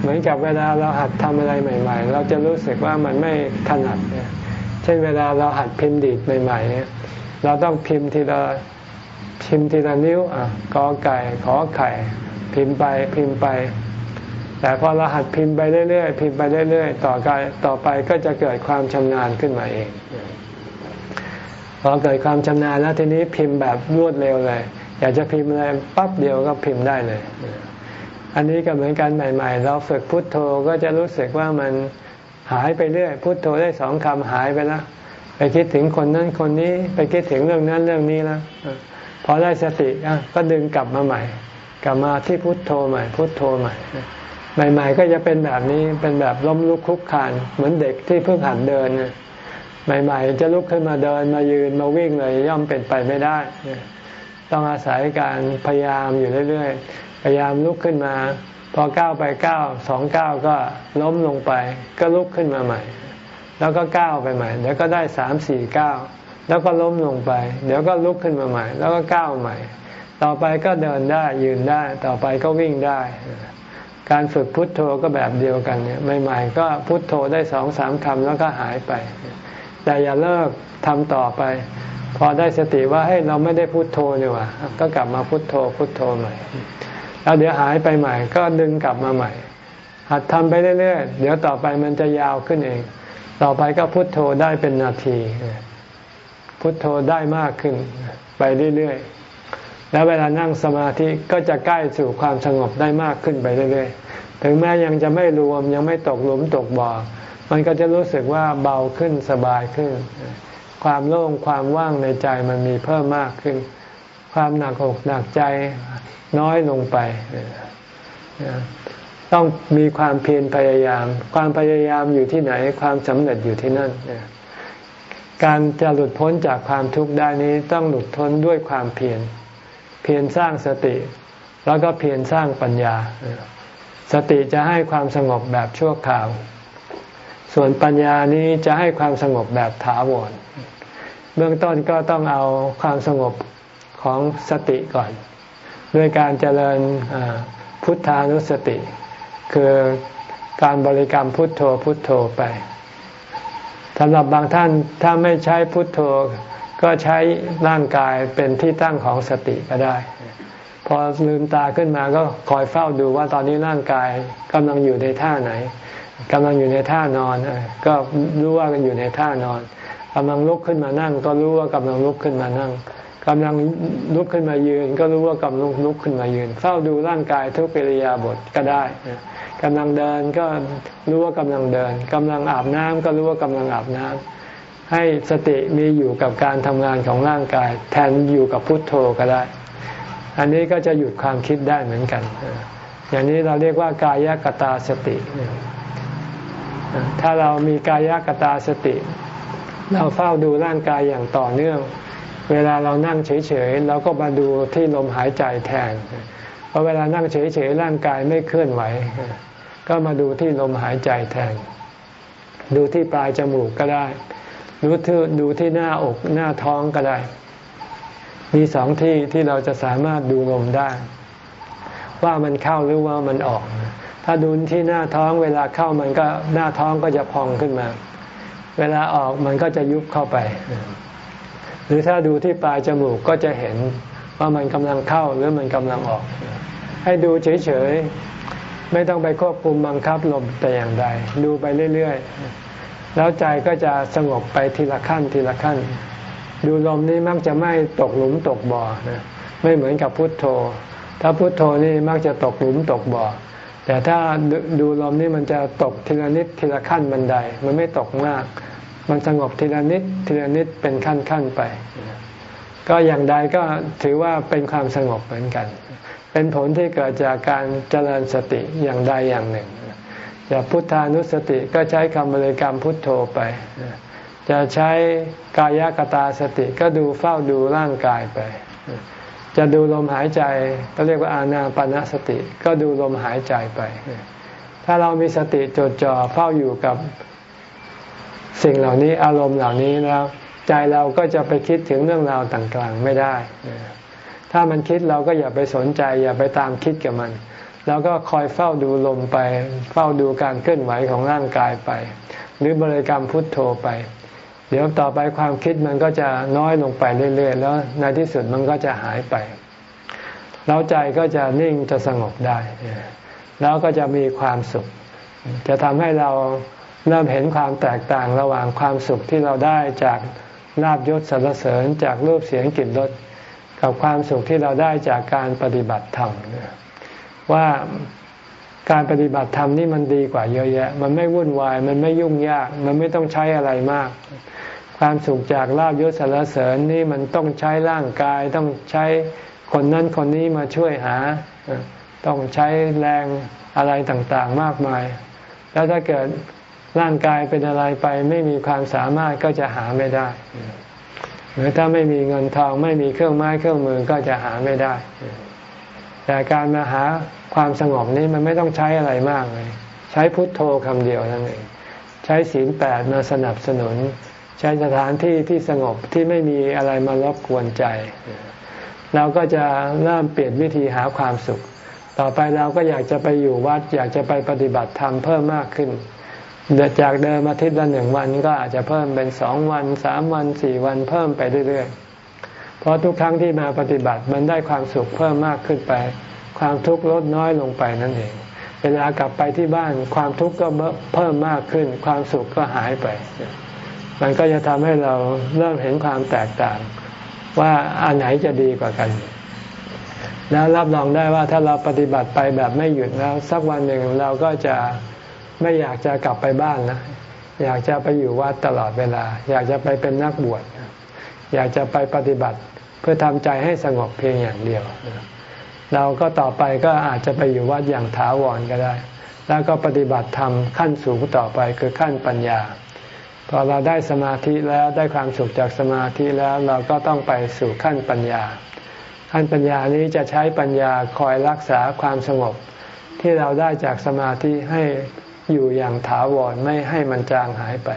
เหมือนกับเวลาเราหัดทำอะไรใหม่ ๆ เราจะรู้สึกว่ามันไม่ถนัดเนี่ยเช่นเวลาเราหัดพิมพ์ดีดใหม่ๆเนี่ยเราต้องพิมพ์ทีละพิมพ์ทีละนิ้วอะกอไก่ขอไข่ พิมพ์ไปพิมพ์ไป แต่พอเราหัดพิมพ์ไปเรื่อยๆพิมพ์ไปเรื่อยๆต่อไปต่อไปก็จะเกิดความชำนาญขึ้นมาเองพอเกิดความชำนาญแล้วทีนี้พิมพ์แบบรวดเร็วเลย อยากจะพิมพ์อะไรปั๊บเดียวก็พิมพ์ได้เลย อันนี้ก็เหมือนกันใหม่ ๆ เราฝึกพุทโธก็จะรู้สึกว่ามันหายไปเรื่อยพุทโธได้สองคำหายไปแล้วไปคิดถึงคนนั้นคนนี้ไปคิดถึงเรื่องนั้นเรื่องนี้แล้วพอได้สติก็ดึงกลับมาใหม่ กลับมาที่พุทโธใหม่ พุทโธใหม่ ใหม่ ๆ ก็จะเป็นแบบนี้เป็นแบบล้มลุกคุกคานเหมือนเด็กที่เพิ่งหัดเดินใหม่ ๆ จะลุกขึ้นมาเดินมายืนมาวิ่งเลยย่อมเป็นไปไม่ได้ ต้องอาศัยการพยายามอยู่เรื่อยๆ พยายามลุกขึ้นมา พอก้าวไปก้าวสองก้าวก็ล้มลงไป ก็ลุกขึ้นมาใหม่ แล้วก็ก้าวไปใหม่เดี๋ยวก็ได้สามสี่ก้าวแล้วก็ล้มลงไป เดี๋ยวก็ลุกขึ้นมาใหม่ แล้วก็ก้าวใหม่ ต่อไปก็เดินได้ยืนได้ ต่อไปก็วิ่งได้ การฝึกพุทโธก็แบบเดียวกันเนี่ยใหม่ๆก็พุทโธได้สองสามคำแล้วก็หายไป แต่อย่าเลิกทำต่อไป พอได้สติว่าให้เราไม่ได้พุทโธนี่ว่าก็กลับมาพุทโธพุทโธใหม่ แล้วเดี๋ยวหายไปใหม่ ก็ดึงกลับมาใหม่ หัดทำไปเรื่อยๆเดี๋ยวต่อไปมันจะยาวขึ้นเอง ต่อไปก็พุทโธได้เป็นนาที พุทโธได้มากขึ้นไปเรื่อยๆ แล้วเวลานั่งสมาธิก็จะใกล้สู่ความสงบได้มากขึ้นไปเรื่อยๆ ถึงแม้ยังจะไม่รวมยังไม่ตกหลุมตกบ่อ มันก็จะรู้สึกว่าเบาขึ้นสบายขึ้น ความโล่งความว่างในใจมันมีเพิ่มมากขึ้น ความหนักอกหนักใจน้อยลงไปต้องมีความเพียรพยายาม ความพยายามอยู่ที่ไหน ความสำเร็จอยู่ที่นั่น การจะหลุดพ้นจากความทุกข์ได้นี้ต้องหลุดพ้นด้วยความเพียร เพียรสร้างสติ แล้วก็เพียรสร้างปัญญา สติจะให้ความสงบแบบชั่วคราว ส่วนปัญญานี้จะให้ความสงบแบบถาวร เบื้องต้นก็ต้องเอาความสงบของสติก่อน ด้วยการเจริญพุทธานุสติ คือการบริกรรมพุทโธพุทโธไปสำหรับบางท่านถ้าไม่ใช้พุทโธ ก็ใช้ร่างกายเป็นที่ตั้งของสติก็ได้ พอลืมตาขึ้นมาก็คอยเฝ้าดูว่าตอนนี้ร่างกายกำลังอยู่ในท่าไหนกำลังอยู่ในท่านอน ก็รู้ว่ากันอยู่ในท่านอนกำลังลุกขึ้นมานั่ง ก็รู้ว่ากำลังลุกขึ้นมานั่งกำลังลุกขึ้นมายืน ก็รู้ว่ากำลังลุกขึ้นมายืน เฝ้าดูร่างกายทุกปิริยาบทก็ได้กำลังเดินก็รู้ว่ากำลังเดินกำลังอาบน้ำก็รู้ว่ากำลังอาบน้ำ ให้สติมีอยู่กับการทำงานของร่างกาย แทนอยู่กับพุทโธก็ได้ อันนี้ก็จะหยุดความคิดได้เหมือนกัน อย่างนี้เราเรียกว่ากายกตาสติ ถ้าเรามีกายกตาสติ เราเฝ้าดูร่างกายอย่างต่อเนื่อง เวลาเรานั่งเฉยๆเราก็มาดูที่ลมหายใจแทนเพราะเวลานั่งเฉยๆร่างกายไม่เคลื่อนไหว ก็มาดูที่ลมหายใจแทน ดูที่ปลายจมูกก็ได้ ดูที่ดูที่หน้าอกหน้าท้องก็ได้ มีสองที่ที่เราจะสามารถดูลมได้ ว่ามันเข้าหรือว่ามันออก ถ้าดูที่หน้าท้องเวลาเข้ามันก็หน้าท้องก็จะพองขึ้นมา เวลาออกมันก็จะยุบเข้าไป หรือถ้าดูที่ปลายจมูกก็จะเห็นว่ามันกำลังเข้าหรือมันกำลังออก ให้ดูเฉยๆไม่ต้องไปควบคุมบังคับลมแต่อย่างใด ดูไปเรื่อยๆ แล้วใจก็จะสงบไปทีละขั้นทีละขั้น ดูลมนี้มักจะไม่ตกหลุมตกบ่อนะไม่เหมือนกับพุทโธ ถ้าพุทโธนี่มักจะตกหลุมตกบ่อแต่ถ้าดูลมนี่มันจะตกทีละนิดทีละขั้นบันได มันไม่ตกมาก มันสงบทีละนิดทีละนิดเป็นขั้นขั้นไป ก็อย่างใดก็ถือว่าเป็นความสงบเหมือนกัน เป็นผลที่เกิดจากการเจริญสติอย่างใดอย่างหนึ่ง จะพุทธานุสติก็ใช้คำบริกรรมพุทโธไป จะใช้กายกตาสติก็ดูเฝ้าดูร่างกายไป จะดูลมหายใจก็เรียกว่าอานาปนาสติ ก็ดูลมหายใจไป ถ้าเรามีสติจดจ่อเฝ้าอยู่กับสิ่งเหล่านี้อารมณ์เหล่านี้แล้ว ใจเราก็จะไปคิดถึงเรื่องราวต่างๆไม่ได้ ถ้ามันคิดเราก็อย่าไปสนใจ อย่าไปตามคิดกับมัน เราก็คอยเฝ้าดูลมไป เฝ้าดูการเคลื่อนไหวของร่างกายไป หรือบริกรรมพุทโธไป เดี๋ยวต่อไปความคิดมันก็จะน้อยลงไปเรื่อย ๆ แล้วในที่สุดมันก็จะหายไป แล้วใจก็จะนิ่งจะสงบได้ แล้วก็จะมีความสุข จะทำให้เราเริ่มเห็นความแตกต่างระหว่างความสุขที่เราได้จากลาบยศสรรเสริญจากรูปเสียงกลิ่นรสกับความสุขที่เราได้จากการปฏิบัติธรรมเนี่ย ว่าการปฏิบัติธรรมนี่มันดีกว่าเยอะแยะ มันไม่วุ่นวาย มันไม่ยุ่งยาก มันไม่ต้องใช้อะไรมาก ความสุขจากลาบยศสรรเสริญนี่มันต้องใช้ร่างกาย ต้องใช้คนนั้นคนนี้มาช่วยหา ต้องใช้แรงอะไรต่างๆมากมาย แล้วถ้าเกิดร่างกายเป็นอะไรไปไม่มีความสามารถก็จะหาไม่ได้ หรือถ้าไม่มีเงินทองไม่มีเครื่องไม้เครื่องมือก็จะหาไม่ได้ แต่การมาหาความสงบนี้มันไม่ต้องใช้อะไรมากเลย ใช้พุทโธคำเดียวนั่นเองใช้ศีลแปดมาสนับสนุน ใช้สถานที่ที่สงบที่ไม่มีอะไรมารบกวนใจ เราก็จะเริ่มเปลี่ยนวิธีหาความสุข ต่อไปเราก็อยากจะไปอยู่วัด อยากจะไปปฏิบัติธรรมเพิ่มมากขึ้นจากเดิมอาทิตย์ละหนึ่งวันก็อาจจะเพิ่มเป็นสองวันสามวันสี่วันเพิ่มไปเรื่อยๆ ราะทุกครั้งที่มาปฏิบัติมันได้ความสุขเพิ่มมากขึ้นไป ความทุกข์ลดน้อยลงไปนั่นเอง เวลากลับไปที่บ้านความทุกข์ก็เพิ่มมากขึ้น ความสุขก็หายไป มันก็จะทำให้เราเริ่มเห็นความแตกต่าง ว่าอันไหนจะดีกว่ากัน แล้วรับรองได้ว่าถ้าเราปฏิบัติไปแบบไม่หยุดแล้ว สักวันหนึ่งเราก็จะไม่อยากจะกลับไปบ้านนะอยากจะไปอยู่วัดตลอดเวลา อยากจะไปเป็นนักบวชอยากจะไปปฏิบัติ พื่อทำใจให้สงบเพียงอย่างเดียว เราก็ต่อไปก็อาจจะไปอยู่วัดอย่างถาวรก็ได้ แล้วก็ปฏิบัติธรรมขั้นสูงต่อไปคือขั้นปัญญา พอเราได้สมาธิแล้วได้ความสุขจากสมาธิแล้วเราก็ต้องไปสู่ขั้นปัญญา ขั้นปัญญานี้จะใช้ปัญญาคอยรักษาความสงบ ที่เราได้จากสมาธิให้อยู่อย่างถาวรไม่ให้มันจางหายไป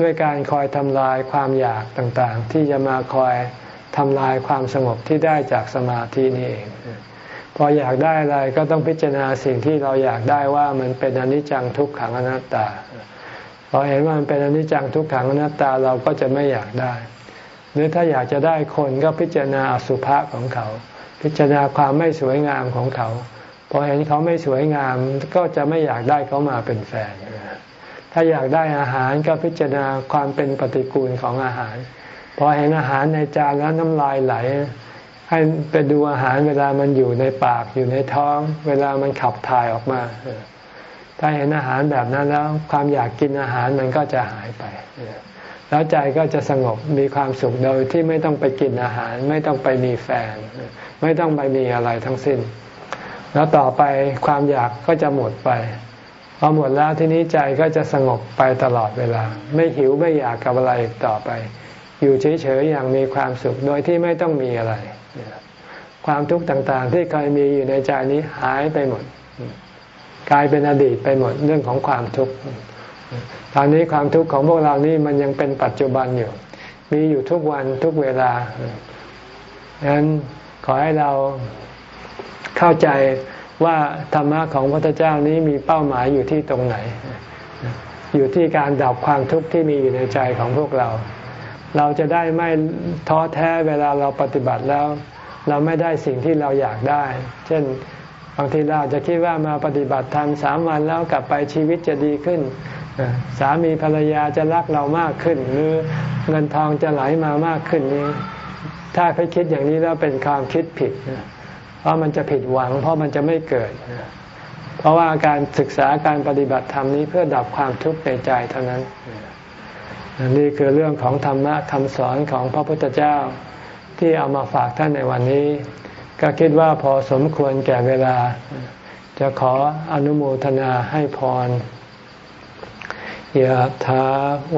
ด้วยการคอยทำลายความอยากต่างๆ ที่จะมาคอย ทำลายความสงบที่ได้จากสมาธินี่เอง พออยากได้อะไรก็ต้องพิจารณาสิ่งที่เราอยากได้ว่ามันเป็นอนิจจังทุกขังอนัตตาพอเห็นว่ามันเป็นอนิจจังทุกขังอนัตตาเราก็จะไม่อยากได้ หรือถ้าอยากจะได้คนก็พิจารณาอสุภะของเขา พิจารณาความไม่สวยงามของเขาพอเห็นเขาไม่สวยงามก็จะไม่อยากได้เขามาเป็นแฟน ถ้าอยากได้อาหารก็พิจารณาความเป็นปฏิกูลของอาหาร พอเห็นอาหารในจานแล้วน้ำลายไหล ให้ไปดูอาหารเวลามันอยู่ในปากอยู่ในท้อง เวลามันขับถ่ายออกมา ถ้าเห็นอาหารแบบนั้นแล้ว ความอยากกินอาหารมันก็จะหายไป แล้วใจก็จะสงบมีความสุขโดยที่ไม่ต้องไปกินอาหาร ไม่ต้องไปมีแฟน ไม่ต้องไปมีอะไรทั้งสิ้น แล้วต่อไปความอยากก็จะหมดไปพอหมดแล้วทีนี้ใจก็จะสงบไปตลอดเวลา ไม่หิวไม่อยากกับอะไรต่อไป อยู่เฉยๆอย่างมีความสุขโดยที่ไม่ต้องมีอะไร ความทุกข์ต่างๆ ที่เคยมีอยู่ในใจนี้หายไปหมด กลายเป็นอดีตไปหมดเรื่องของความทุกข์ตอนนี้ความทุกข์ของพวกเรานี่มันยังเป็นปัจจุบันอยู่ มีอยู่ทุกวันทุกเวลาดังนั้นขอให้เราเข้าใจว่าธรรมะของพระพุทธเจ้านี้มีเป้าหมายอยู่ที่ตรงไหน อยู่ที่การดับความทุกข์ที่มีอยู่ในใจของพวกเรา เราจะได้ไม่ท้อแท้เวลาเราปฏิบัติแล้ว เราไม่ได้สิ่งที่เราอยากได้ เช่นบางทีเราจะคิดว่ามาปฏิบัติธรรมสามวันแล้วกลับไปชีวิตจะดีขึ้น สามีภรรยาจะรักเรามากขึ้น หรือเงินทองจะไหลมามากขึ้นนี้ ถ้าไปคิดอย่างนี้แล้วเป็นความคิดผิด เพราะมันจะผิดหวัง เพราะมันจะไม่เกิด เพราะว่าการศึกษาการปฏิบัติธรรมนี้เพื่อดับความทุกข์ในใจเท่านั้น นี่คือเรื่องของธรรมะคำสอนของพระพุทธเจ้าที่เอามาฝากท่านในวันนี้ ก็คิดว่าพอสมควรแก่เวลา จะขออนุโมทนาให้พรยะถา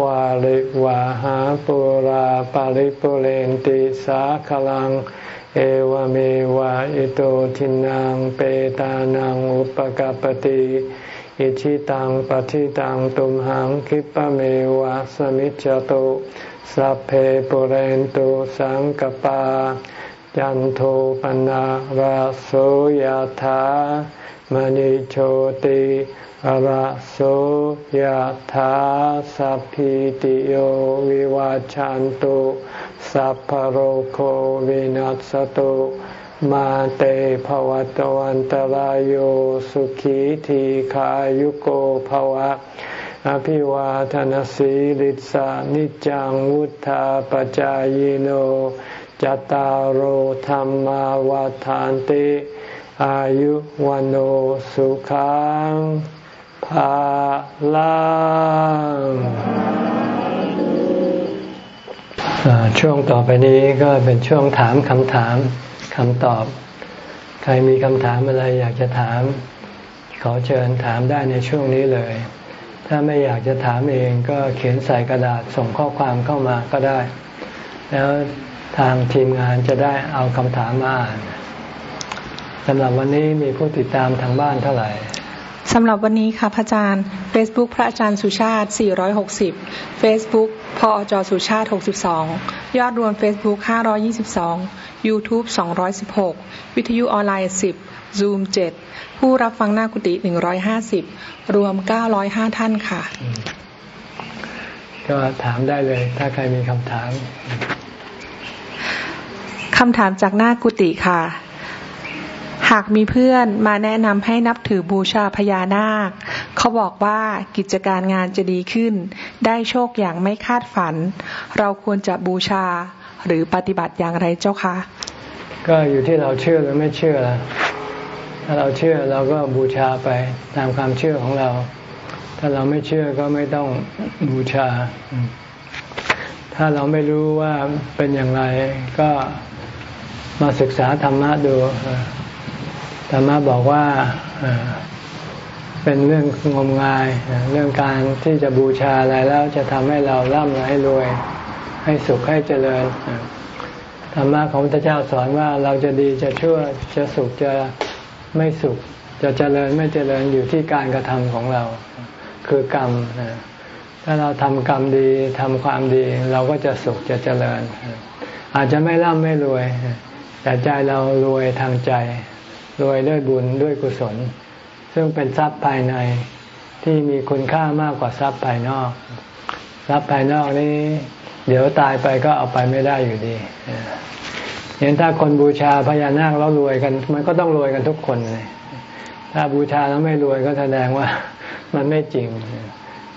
วาริวาหาปุราปาริปุเรนติสาขลัง เอวเมวะอิโตทินังเปตานังอุปกปติ อิชิตังปฏิตังตุมหังคิปะเมวะสมิจจตุสัพเพปุเรนตุสังกปา จันโทปนะราโสยธามณิโชติราโสยธาสัพพิติโยวิวาจันตุสัพพโรโควินัสตุ มาเตภวตวันตารโยสุขีทีขายุโกภวะ อภิวาทนสีลิสานิจังวุธาปจายโนจตารโหธรรมวาทานติ อายุวันโอสุขังภาลังช่วงต่อไปนี้ก็เป็นช่วงถามคำถาม คำตอบ ใครมีคำถามอะไรอยากจะถาม ขอเชิญถามได้ในช่วงนี้เลย ถ้าไม่อยากจะถามเองก็เขียนใส่กระดาษส่งข้อความเข้ามาก็ได้ แล้วทางทีมงานจะได้เอาคำถามมาอ่านสำหรับวันนี้มีผู้ติดตามทางบ้านเท่าไหร่ สำหรับวันนี้ค่ะพระอาจารย์ Facebook พระอาจารย์สุชาติ 460 Facebook พอจสุชาติ 62 ยอดรวม Facebook 522 YouTube 216 วิทยุออนไลน์ 10 Zoom 7 ผู้รับฟังหน้ากุฏิ150 รวม 905 ท่านค่ะ ก็ถามได้เลยถ้าใครมีคำถาม คำถามจากหน้ากุฏิค่ะ หากมีเพื่อนมาแนะนำให้นับถือบูชาพญานาค เขาบอกว่ากิจการงานจะดีขึ้น ได้โชคอย่างไม่คาดฝัน เราควรจะบูชาหรือปฏิบัติอย่างไรเจ้าคะ ก็อยู่ที่เราเชื่อหรือไม่เชื่อละถ้าเราเชื่อเราก็บูชาไปตามความเชื่อของเรา ถ้าเราไม่เชื่อก็ไม่ต้องบูชา ถ้าเราไม่รู้ว่าเป็นอย่างไรก็มาศึกษาธรรมะดู ธรรมะบอกว่าเป็นเรื่องงมงาย เรื่องการที่จะบูชาอะไรแล้วจะทำให้เราร่ำให้รวย ให้สุขให้เจริญธรรมะของพระเจ้าสอนว่าเราจะดีจะชั่วจะสุขจะไม่สุข จะเจริญไม่เจริญอยู่ที่การกระทำของเรา คือกรรมถ้าเราทำกรรมดีทำความดี เราก็จะสุขจะเจริญ อาจจะไม่ร่ำไม่รวย แต่ใจเรารวยทางใจ รวยด้วยบุญด้วยกุศล ซึ่งเป็นทรัพย์ภายในที่มีคุณค่ามากกว่าทรัพย์ภายนอก ทรัพย์ภายนอกนี้ เดี๋ยวตายไปก็เอาไปไม่ได้อยู่ดีเห็นถ้าคนบูชาพญานาคแล้วรวยกัน มันก็ต้องรวยกันทุกคนเลยถ้าบูชาแล้วไม่รวยก็แสดงว่ามันไม่จริง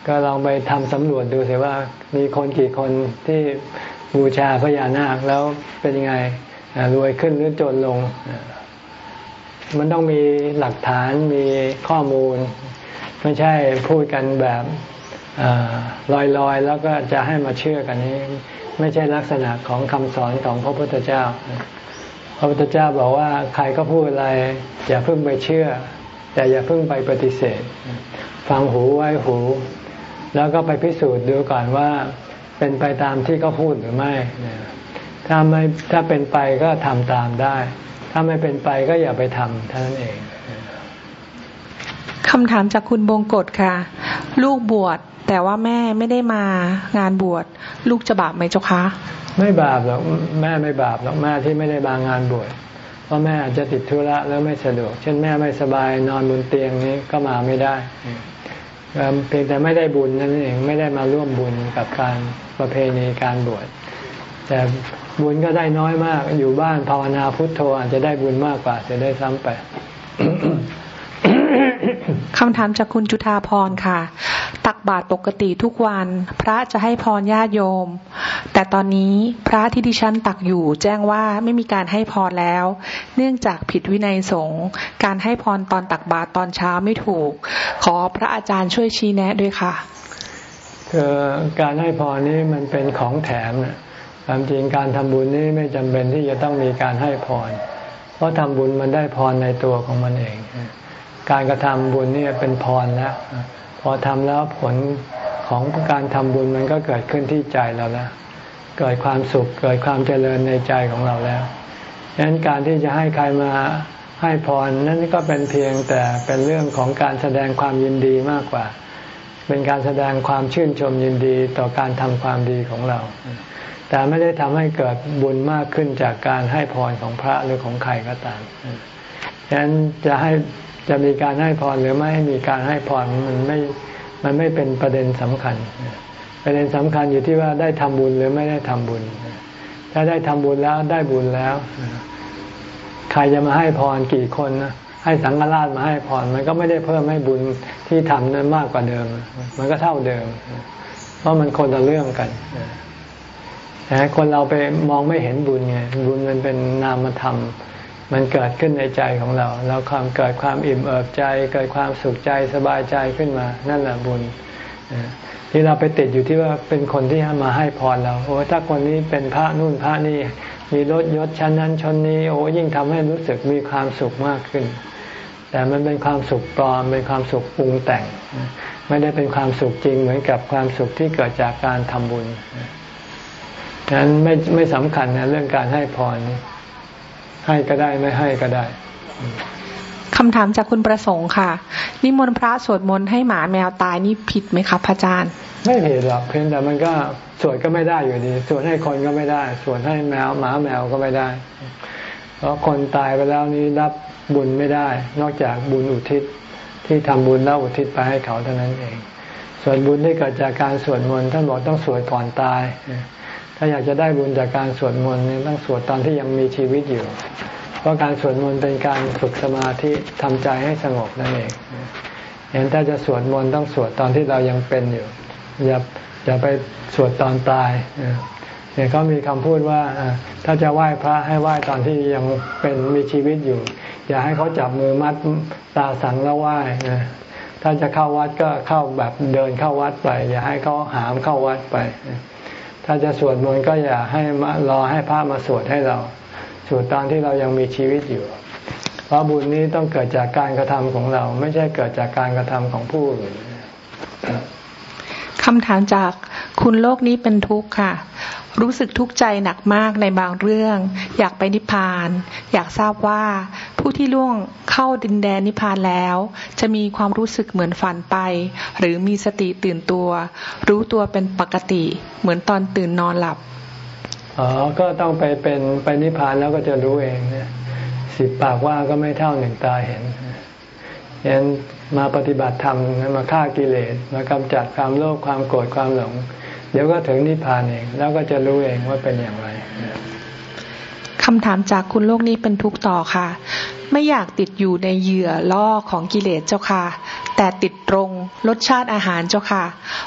ก็ลองไปทำสำรวจดูสิว่ามีคนกี่คนที่บูชาพญานาคแล้วเป็นยังไงรวยขึ้นหรือจนลง มันต้องมีหลักฐานมีข้อมูล ไม่ใช่พูดกันแบบลอยๆ แล้วก็จะให้มาเชื่อกันนี้ ไม่ใช่ลักษณะของคำสอนของพระพุทธเจ้า พระพุทธเจ้าบอกว่าใครก็พูดอะไร อย่าเพิ่งไปเชื่อ แต่อย่าเพิ่งไปปฏิเสธ ฟังหูไว้หู แล้วก็ไปพิสูจน์ดูก่อนว่าเป็นไปตามที่เขาพูดหรือไม่ถ้าไม่ถ้าเป็นไปก็ทำตามได้ ถ้าไม่เป็นไปก็อย่าไปทำเท่านั้นเองคำถามจากคุณบงกฎค่ะ ลูกบวชแต่ว่าแม่ไม่ได้มางานบวชลูกจะบาปไหมเจ้าคะไม่บาปหรอกแม่ไม่บาปหรอกแม่ที่ไม่ได้มางานบวชเพราะแม่อาจจะติดธุระแล้วไม่สะดวก เช่นแม่ไม่สบายนอนบนเตียงนี้ก็มาไม่ได้เพียงแต่ไม่ได้บุญนั่นเองไม่ได้มาร่วมบุญกับการประเพณีการบวช แต่บุญก็ได้น้อยมาก อยู่บ้านภาวนาพุทโธอาจจะได้บุญมากกว่าจะได้ซ้ำไปคำถามจากคุณจุธาพรค่ะ ตักบาตรปกติทุกวัน พระจะให้พรญาติโยม แต่ตอนนี้พระที่ดิฉันตักอยู่ แจ้งว่าไม่มีการให้พรแล้ว เนื่องจากผิดวินัยสงฆ์การให้พรตอนตักบาตรตอนเช้าไม่ถูก ขอพระอาจารย์ช่วยชี้แนะด้วยค่ะคือการให้พรนี้มันเป็นของแถมนะ ความจริงการทำบุญนี้ไม่จำเป็นที่จะต้องมีการให้พร เพราะทำบุญมันได้พรในตัวของมันเอง การกระทำบุญนี่เป็นพรแล้วพอทำแล้วผลของการทำบุญมันก็เกิดขึ้นที่ใจเราแล้ว เกิดความสุขเกิดความเจริญในใจของเราแล้วฉะนั้นการที่จะให้ใครมาให้พรนั่นก็เป็นเพียงแต่เป็นเรื่องของการแสดงความยินดีมากกว่า เป็นการแสดงความชื่นชมยินดีต่อการทำความดีของเรา แต่ไม่ได้ทำให้เกิดบุญมากขึ้นจากการให้พรของพระหรือของใครก็ตามฉะนั้นจะให้จะมีการให้พรหรือไม่ให้มีการให้พรมันไม่ มันไม่เป็นประเด็นสำคัญ ประเด็นสำคัญอยู่ที่ว่าได้ทำบุญหรือไม่ได้ทำบุญ ถ้าได้ทำบุญแล้วได้บุญแล้ว ใครจะมาให้พรกี่คนนะให้สังฆราชมาให้พรมันก็ไม่ได้เพิ่มให้บุญที่ทำนั้นมากกว่าเดิม มันก็เท่าเดิม เพราะมันคนละเรื่องกัน แต่คนเราไปมองไม่เห็นบุญไงบุญมันเป็นนามธรรม มันเกิดขึ้นในใจของเรา เราความเกิดความอิ่มเอิบใจ เกิดความสุขใจสบายใจขึ้นมา นั่นแหละบุญที่เราไปติดอยู่ที่ว่าเป็นคนที่มาให้พรเราโอ้ถ้าคนนี้เป็นพระนู่นพระนี่มีรถยศชั้นนั้นชั้นนี้ โอ้ยิ่งทำให้รู้สึกมีความสุขมากขึ้น แต่มันเป็นความสุขปลอมเป็นความสุขปรุงแต่ง ไม่ได้เป็นความสุขจริงเหมือนกับความสุขที่เกิดจากการทำบุญ ดังนั้นไม่ไม่สำคัญนะเรื่องการให้พรให้ก็ได้ไม่ให้ก็ได้คำถามจากคุณประสงค์ค่ะ นิมนต์พระสวดมนต์ให้หมาแมวตายนี่ผิดไหมครับพระอาจารย์ ไม่ผิดหรอกเพียงแต่มันก็สวดก็ไม่ได้อยู่ดีสวดให้คนก็ไม่ได้สวดให้แมวหมาแมวก็ไม่ได้ เพราะคนตายไปแล้วนี้รับบุญไม่ได้ นอกจากบุญอุทิศที่ทำบุญแล้วอุทิศไปให้เขาเท่านั้นเอง ส่วนบุญที่เกิดจากการสวดมนต์ท่านบอกต้องสวดก่อนตาย ถ้าอยากจะได้บุญจากการสวดมนต์ต้องสวดตอนที่ยังมีชีวิตอยู่ เพราะการสวดมนต์เป็นการฝึกสมาธิทำใจให้สงบนั่นเองเห็นถ้าจะสวดมนต์ต้องสวดตอนที่เรายังเป็นอยู่ อย่าอย่าไปสวดตอนตายเนี่ยเขามีคำพูดว่าถ้าจะไหว้พระให้ไหว้ตอนที่ยังเป็นมีชีวิตอยู่ อย่าให้เขาจับมือมัดตาสังแล้วไหว้ถ้าจะเข้าวัดก็เข้าแบบเดินเข้าวัดไป อย่าให้เขาหามเข้าวัดไป ถ้าจะสวดมนต์ก็อย่าให้รอให้พระมาสวดให้เรา สวดตอนที่เรายังมีชีวิตอยู่ เพราะบุญนี้ต้องเกิดจากการกระทำของเรา ไม่ใช่เกิดจากการกระทำของผู้อื่นคำถามจากคุณโลกนี้เป็นทุกข์ค่ะ รู้สึกทุกข์ใจหนักมากในบางเรื่อง อยากไปนิพพาน อยากทราบว่าผู้ที่ล่วงเข้าดินแดนนิพพานแล้ว จะมีความรู้สึกเหมือนฝันไป หรือมีสติตื่นตัว รู้ตัวเป็นปกติ เหมือนตอนตื่นนอนหลับอ๋อก็ต้องไปเป็นไปนิพพานแล้วก็จะรู้เองสิบปากว่าก็ไม่เท่าหนึ่งตาเห็นฉะนั้นมาปฏิบัติธรรมมาฆ่ากิเลสมากำจัดความโลภความโกรธความหลง เดี๋ยวก็ถึงนิพพานเอง แล้วก็จะรู้เองว่าเป็นอย่างไรคำถามจากคุณโลกนี้เป็นทุกต่อค่ะ ไม่อยากติดอยู่ในเหยื่อล่อของกิเลสเจ้าค่ะ แต่ติดตรงรสชาติอาหารเจ้าค่ะ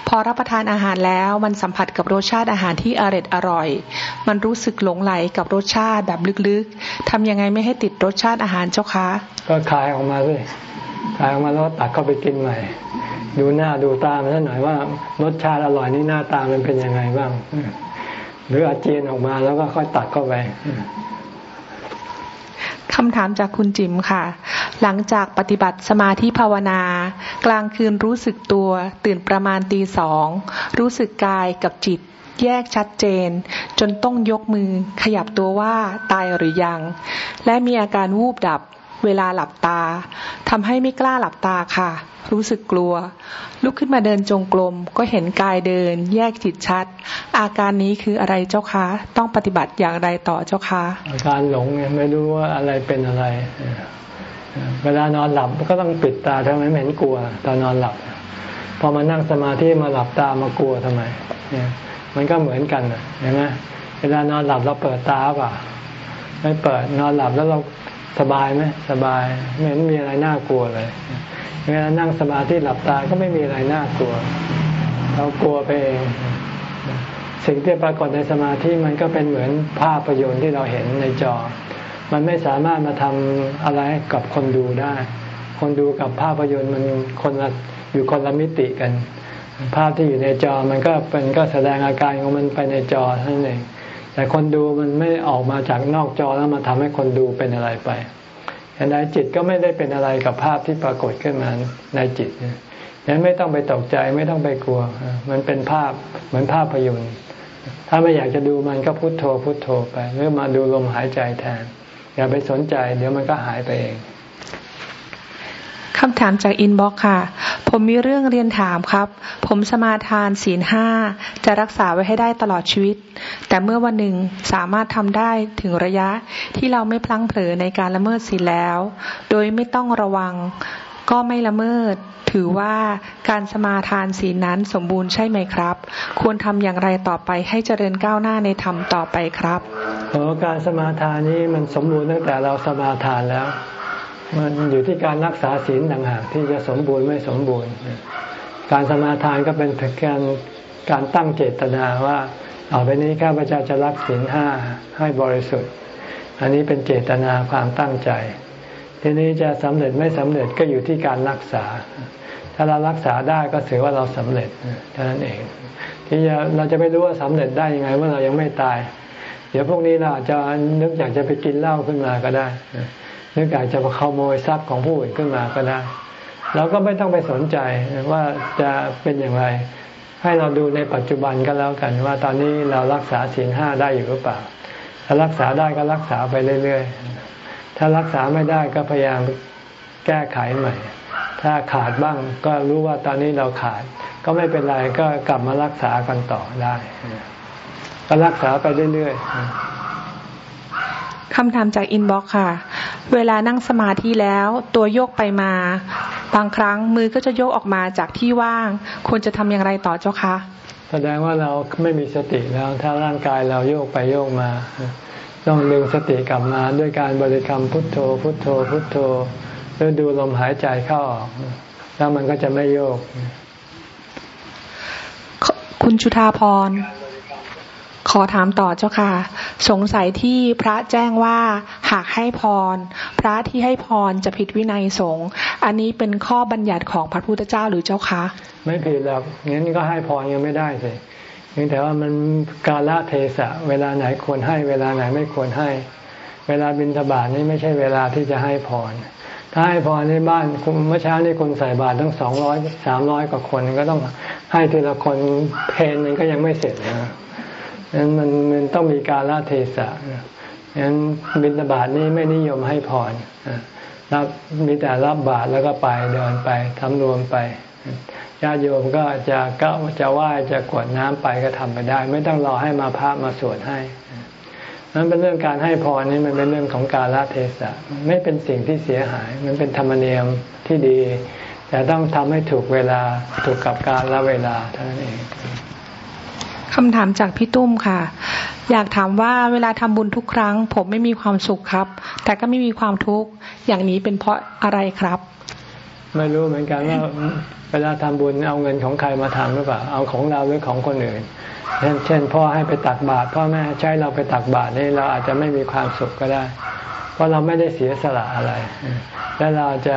พอรับประทานอาหารแล้วมันสัมผัสกับรสชาติอาหารที่อร่อยอร่อย มันรู้สึกหลงไหลกับรสชาติแบบลึกๆทำยังไงไม่ให้ติดรสชาติอาหารเจ้าค่ะก็คายออกมาสิคายออกมาแล้วตักเข้าไปกินใหม่ ดูหน้าดูตามันหน่อยว่ารสชาติอร่อยนี่หน้าตามันเป็นยังไงบ้าง หรืออาเจียนออกมาแล้วก็ค่อยตักเข้าไปคำถามจากคุณจิมค่ะ หลังจากปฏิบัติสมาธิภาวนา กลางคืนรู้สึกตัวตื่นประมาณตีสองรู้สึกกายกับจิตแยกชัดเจน จนต้องยกมือขยับตัวว่าตายหรือยัง และมีอาการวูบดับ เวลาหลับตาทำให้ไม่กล้าหลับตาค่ะ รู้สึกกลัว ลุกขึ้นมาเดินจงกรมก็เห็นกายเดิน แยกจิตชัด อาการนี้คืออะไรเจ้าคะ ต้องปฏิบัติอย่างไรต่อเจ้าคะอาการหลงไม่รู้ว่าอะไรเป็นอะไร เวลานอนหลับก็ต้องปิดตาทำไมไม่เห็นกลัวตอนนอนหลับ พอมานั่งสมาธิมาหลับตามากลัวทำไมมันก็เหมือนกันเห็นไหมเวลานอนหลับเราเปิดตาเปล่าไม่เปิดนอนหลับแล้วเรา สบายไหมสบายไม่เห็นมีอะไรน่ากลัวเลยเวลานั่งสมาธิหลับตาก็ไม่มีอะไรน่ากลัว เรากลัวไปเองสิ่งที่ปรากฏในสมาธิมันก็เป็นเหมือนภาพยนตร์ที่เราเห็นในจอ มันไม่สามารถมาทำอะไรกับคนดูได้ คนดูกับภาพยนตร์มันคนละอยู่คนละมิติกัน ภาพที่อยู่ในจอมันก็เป็นก็แสดงอาการของมันไปในจอเท่านั้นเอง แต่คนดูมันไม่ออกมาจากนอกจอแล้วมาทำให้คนดูเป็นอะไรไปอย่างไรจิตก็ไม่ได้เป็นอะไรกับภาพที่ปรากฏขึ้นมาในจิตนั้นไม่ต้องไปตกใจไม่ต้องไปกลัว มันเป็นภาพเหมือนภาพยนตร์ถ้าไม่อยากจะดูมันก็พุโทโธพุโทโธไปหรือมาดูลมหายใจแทน อย่าไปสนใจ เดี๋ยวมันก็หายไปเอง คำถามจาก inbox ค่ะ ผมมีเรื่องเรียนถามครับ ผมสมาทานศีลห้าจะรักษาไว้ให้ได้ตลอดชีวิต แต่เมื่อวันหนึ่งสามารถทำได้ถึงระยะที่เราไม่พลั้งเผลอในการละเมิดศีลแล้ว โดยไม่ต้องระวังก็ไม่ละเมิด ถือว่าการสมาทานศีลนั้นสมบูรณ์ใช่ไหมครับ ควรทำอย่างไรต่อไปให้เจริญก้าวหน้าในธรรมต่อไปครับโอ้การสมาทานนี้มันสมบูรณ์ตั้งแต่เราสมาทานแล้ว มันอยู่ที่การรักษาศีลต่างหากที่จะสมบูรณ์ไม่สมบูรณ์ การสมาทานก็เป็นการการตั้งเจตนาว่าเอาไปนี้ข้าพเจ้าจะรักศีลห้าให้บริสุทธิ์ อันนี้เป็นเจตนาความตั้งใจ ทีนี้จะสำเร็จไม่สำเร็จก็อยู่ที่การรักษา ถ้าเรารักษาได้ก็ถือว่าเราสำเร็จเท่านั้นเอง ที่เราจะไม่รู้ว่าสำเร็จได้ยังไงเมื่อเรายังไม่ตาย เดี๋ยวพวกนี้เราจะนึกอยากจะไปกินเหล้าขึ้นมาก็ได้ นึกอากจะมาขโมยทรัพย์ของผู้อื่นขึ้นมาก็ได้เราก็ไม่ต้องไปสนใจว่าจะเป็นอย่างไร ให้เราดูในปัจจุบันก็แล้วกัน ว่าตอนนี้เรารักษาศีลห้าได้อยู่หรือเปล่า ถ้ารักษาได้ก็รักษาไปเรื่อยๆ ถ้ารักษาไม่ได้ก็พยายามแก้ไขใหม่ ถ้าขาดบ้างก็รู้ว่าตอนนี้เราขาด ก็ไม่เป็นไรก็กลับมารักษากันต่อได้ ก็รักษาไปเรื่อยๆ คำถามจาก inbox ค่ะ เวลานั่งสมาธิแล้วตัวโยกไปมา บางครั้งมือก็จะโยกออกมาจากที่วาง ควรจะทำอย่างไรต่อเจ้าคะ แสดงว่าเราไม่มีสติแล้ว ถ้าร่างกายเราโยกไปโยกมา ต้องดึงสติกลับมาด้วยการบริกรรมพุทโธ พุทโธ พุทโธหรือดูลมหายใจเข้าออก แล้วมันก็จะไม่โยก คุณชุธาพร ขอถามต่อเจ้าค่ะ สงสัยที่พระแจ้งว่าหากให้พร พระที่ให้พรจะผิดวินัยสงฆ์อันนี้เป็นข้อบัญญัติของพระพุทธเจ้าหรือเจ้าคะไม่ผิดหรอกงั้นก็ให้พรยังไม่ได้สิเพียงแต่ว่ามันกาลเทศะเวลาไหนควรให้เวลาไหนไม่ควรให้ เวลาบิณฑบาตนี่ไม่ใช่เวลาที่จะให้พรถ้าให้พรในบ้านเมื่อเช้านี่คนใส่บาตรตั้งสองร้อยสามร้อยกว่าคนก็ต้องให้ทีละคนเพนมันก็ยังไม่เสร็จนะ นั้นมันมันต้องมีการละเทศะนั้นบิณฑบาตนี้ไม่นิยมให้พรรับมีแต่รับบาตรแล้วก็ไปเดินไปทำรวมไปญาติโยมก็จะก็จะไหว้จะกวดน้ำไปก็ทำไปได้ ไม่ต้องรอให้มาพระมาสวดให้นั้นเป็นเรื่องการให้พรนี่มันเป็นเรื่องของการละเทศะไม่เป็นสิ่งที่เสียหาย มันเป็นธรรมเนียมที่ดี แต่ต้องทำให้ถูกเวลาถูกกับการละเวลาเท่านั้นเอง คำถามจากพี่ตุ้มค่ะ อยากถามว่าเวลาทำบุญทุกครั้ง ผมไม่มีความสุขครับ แต่ก็ไม่มีความทุกข์อย่างนี้เป็นเพราะอะไรครับ ไม่รู้เหมือนกันว่าเวลาทำบุญเอาเงินของใครมาทำหรือเปล่าเอาของเราหรือของคนอื่น เช่นเช่นพ่อให้ไปตักบาตรพ่อแม่ใช้เราไปตักบาตรนี่เราอาจจะไม่มีความสุขก็ได้ เพราะเราไม่ได้เสียสละอะไร และเราจะ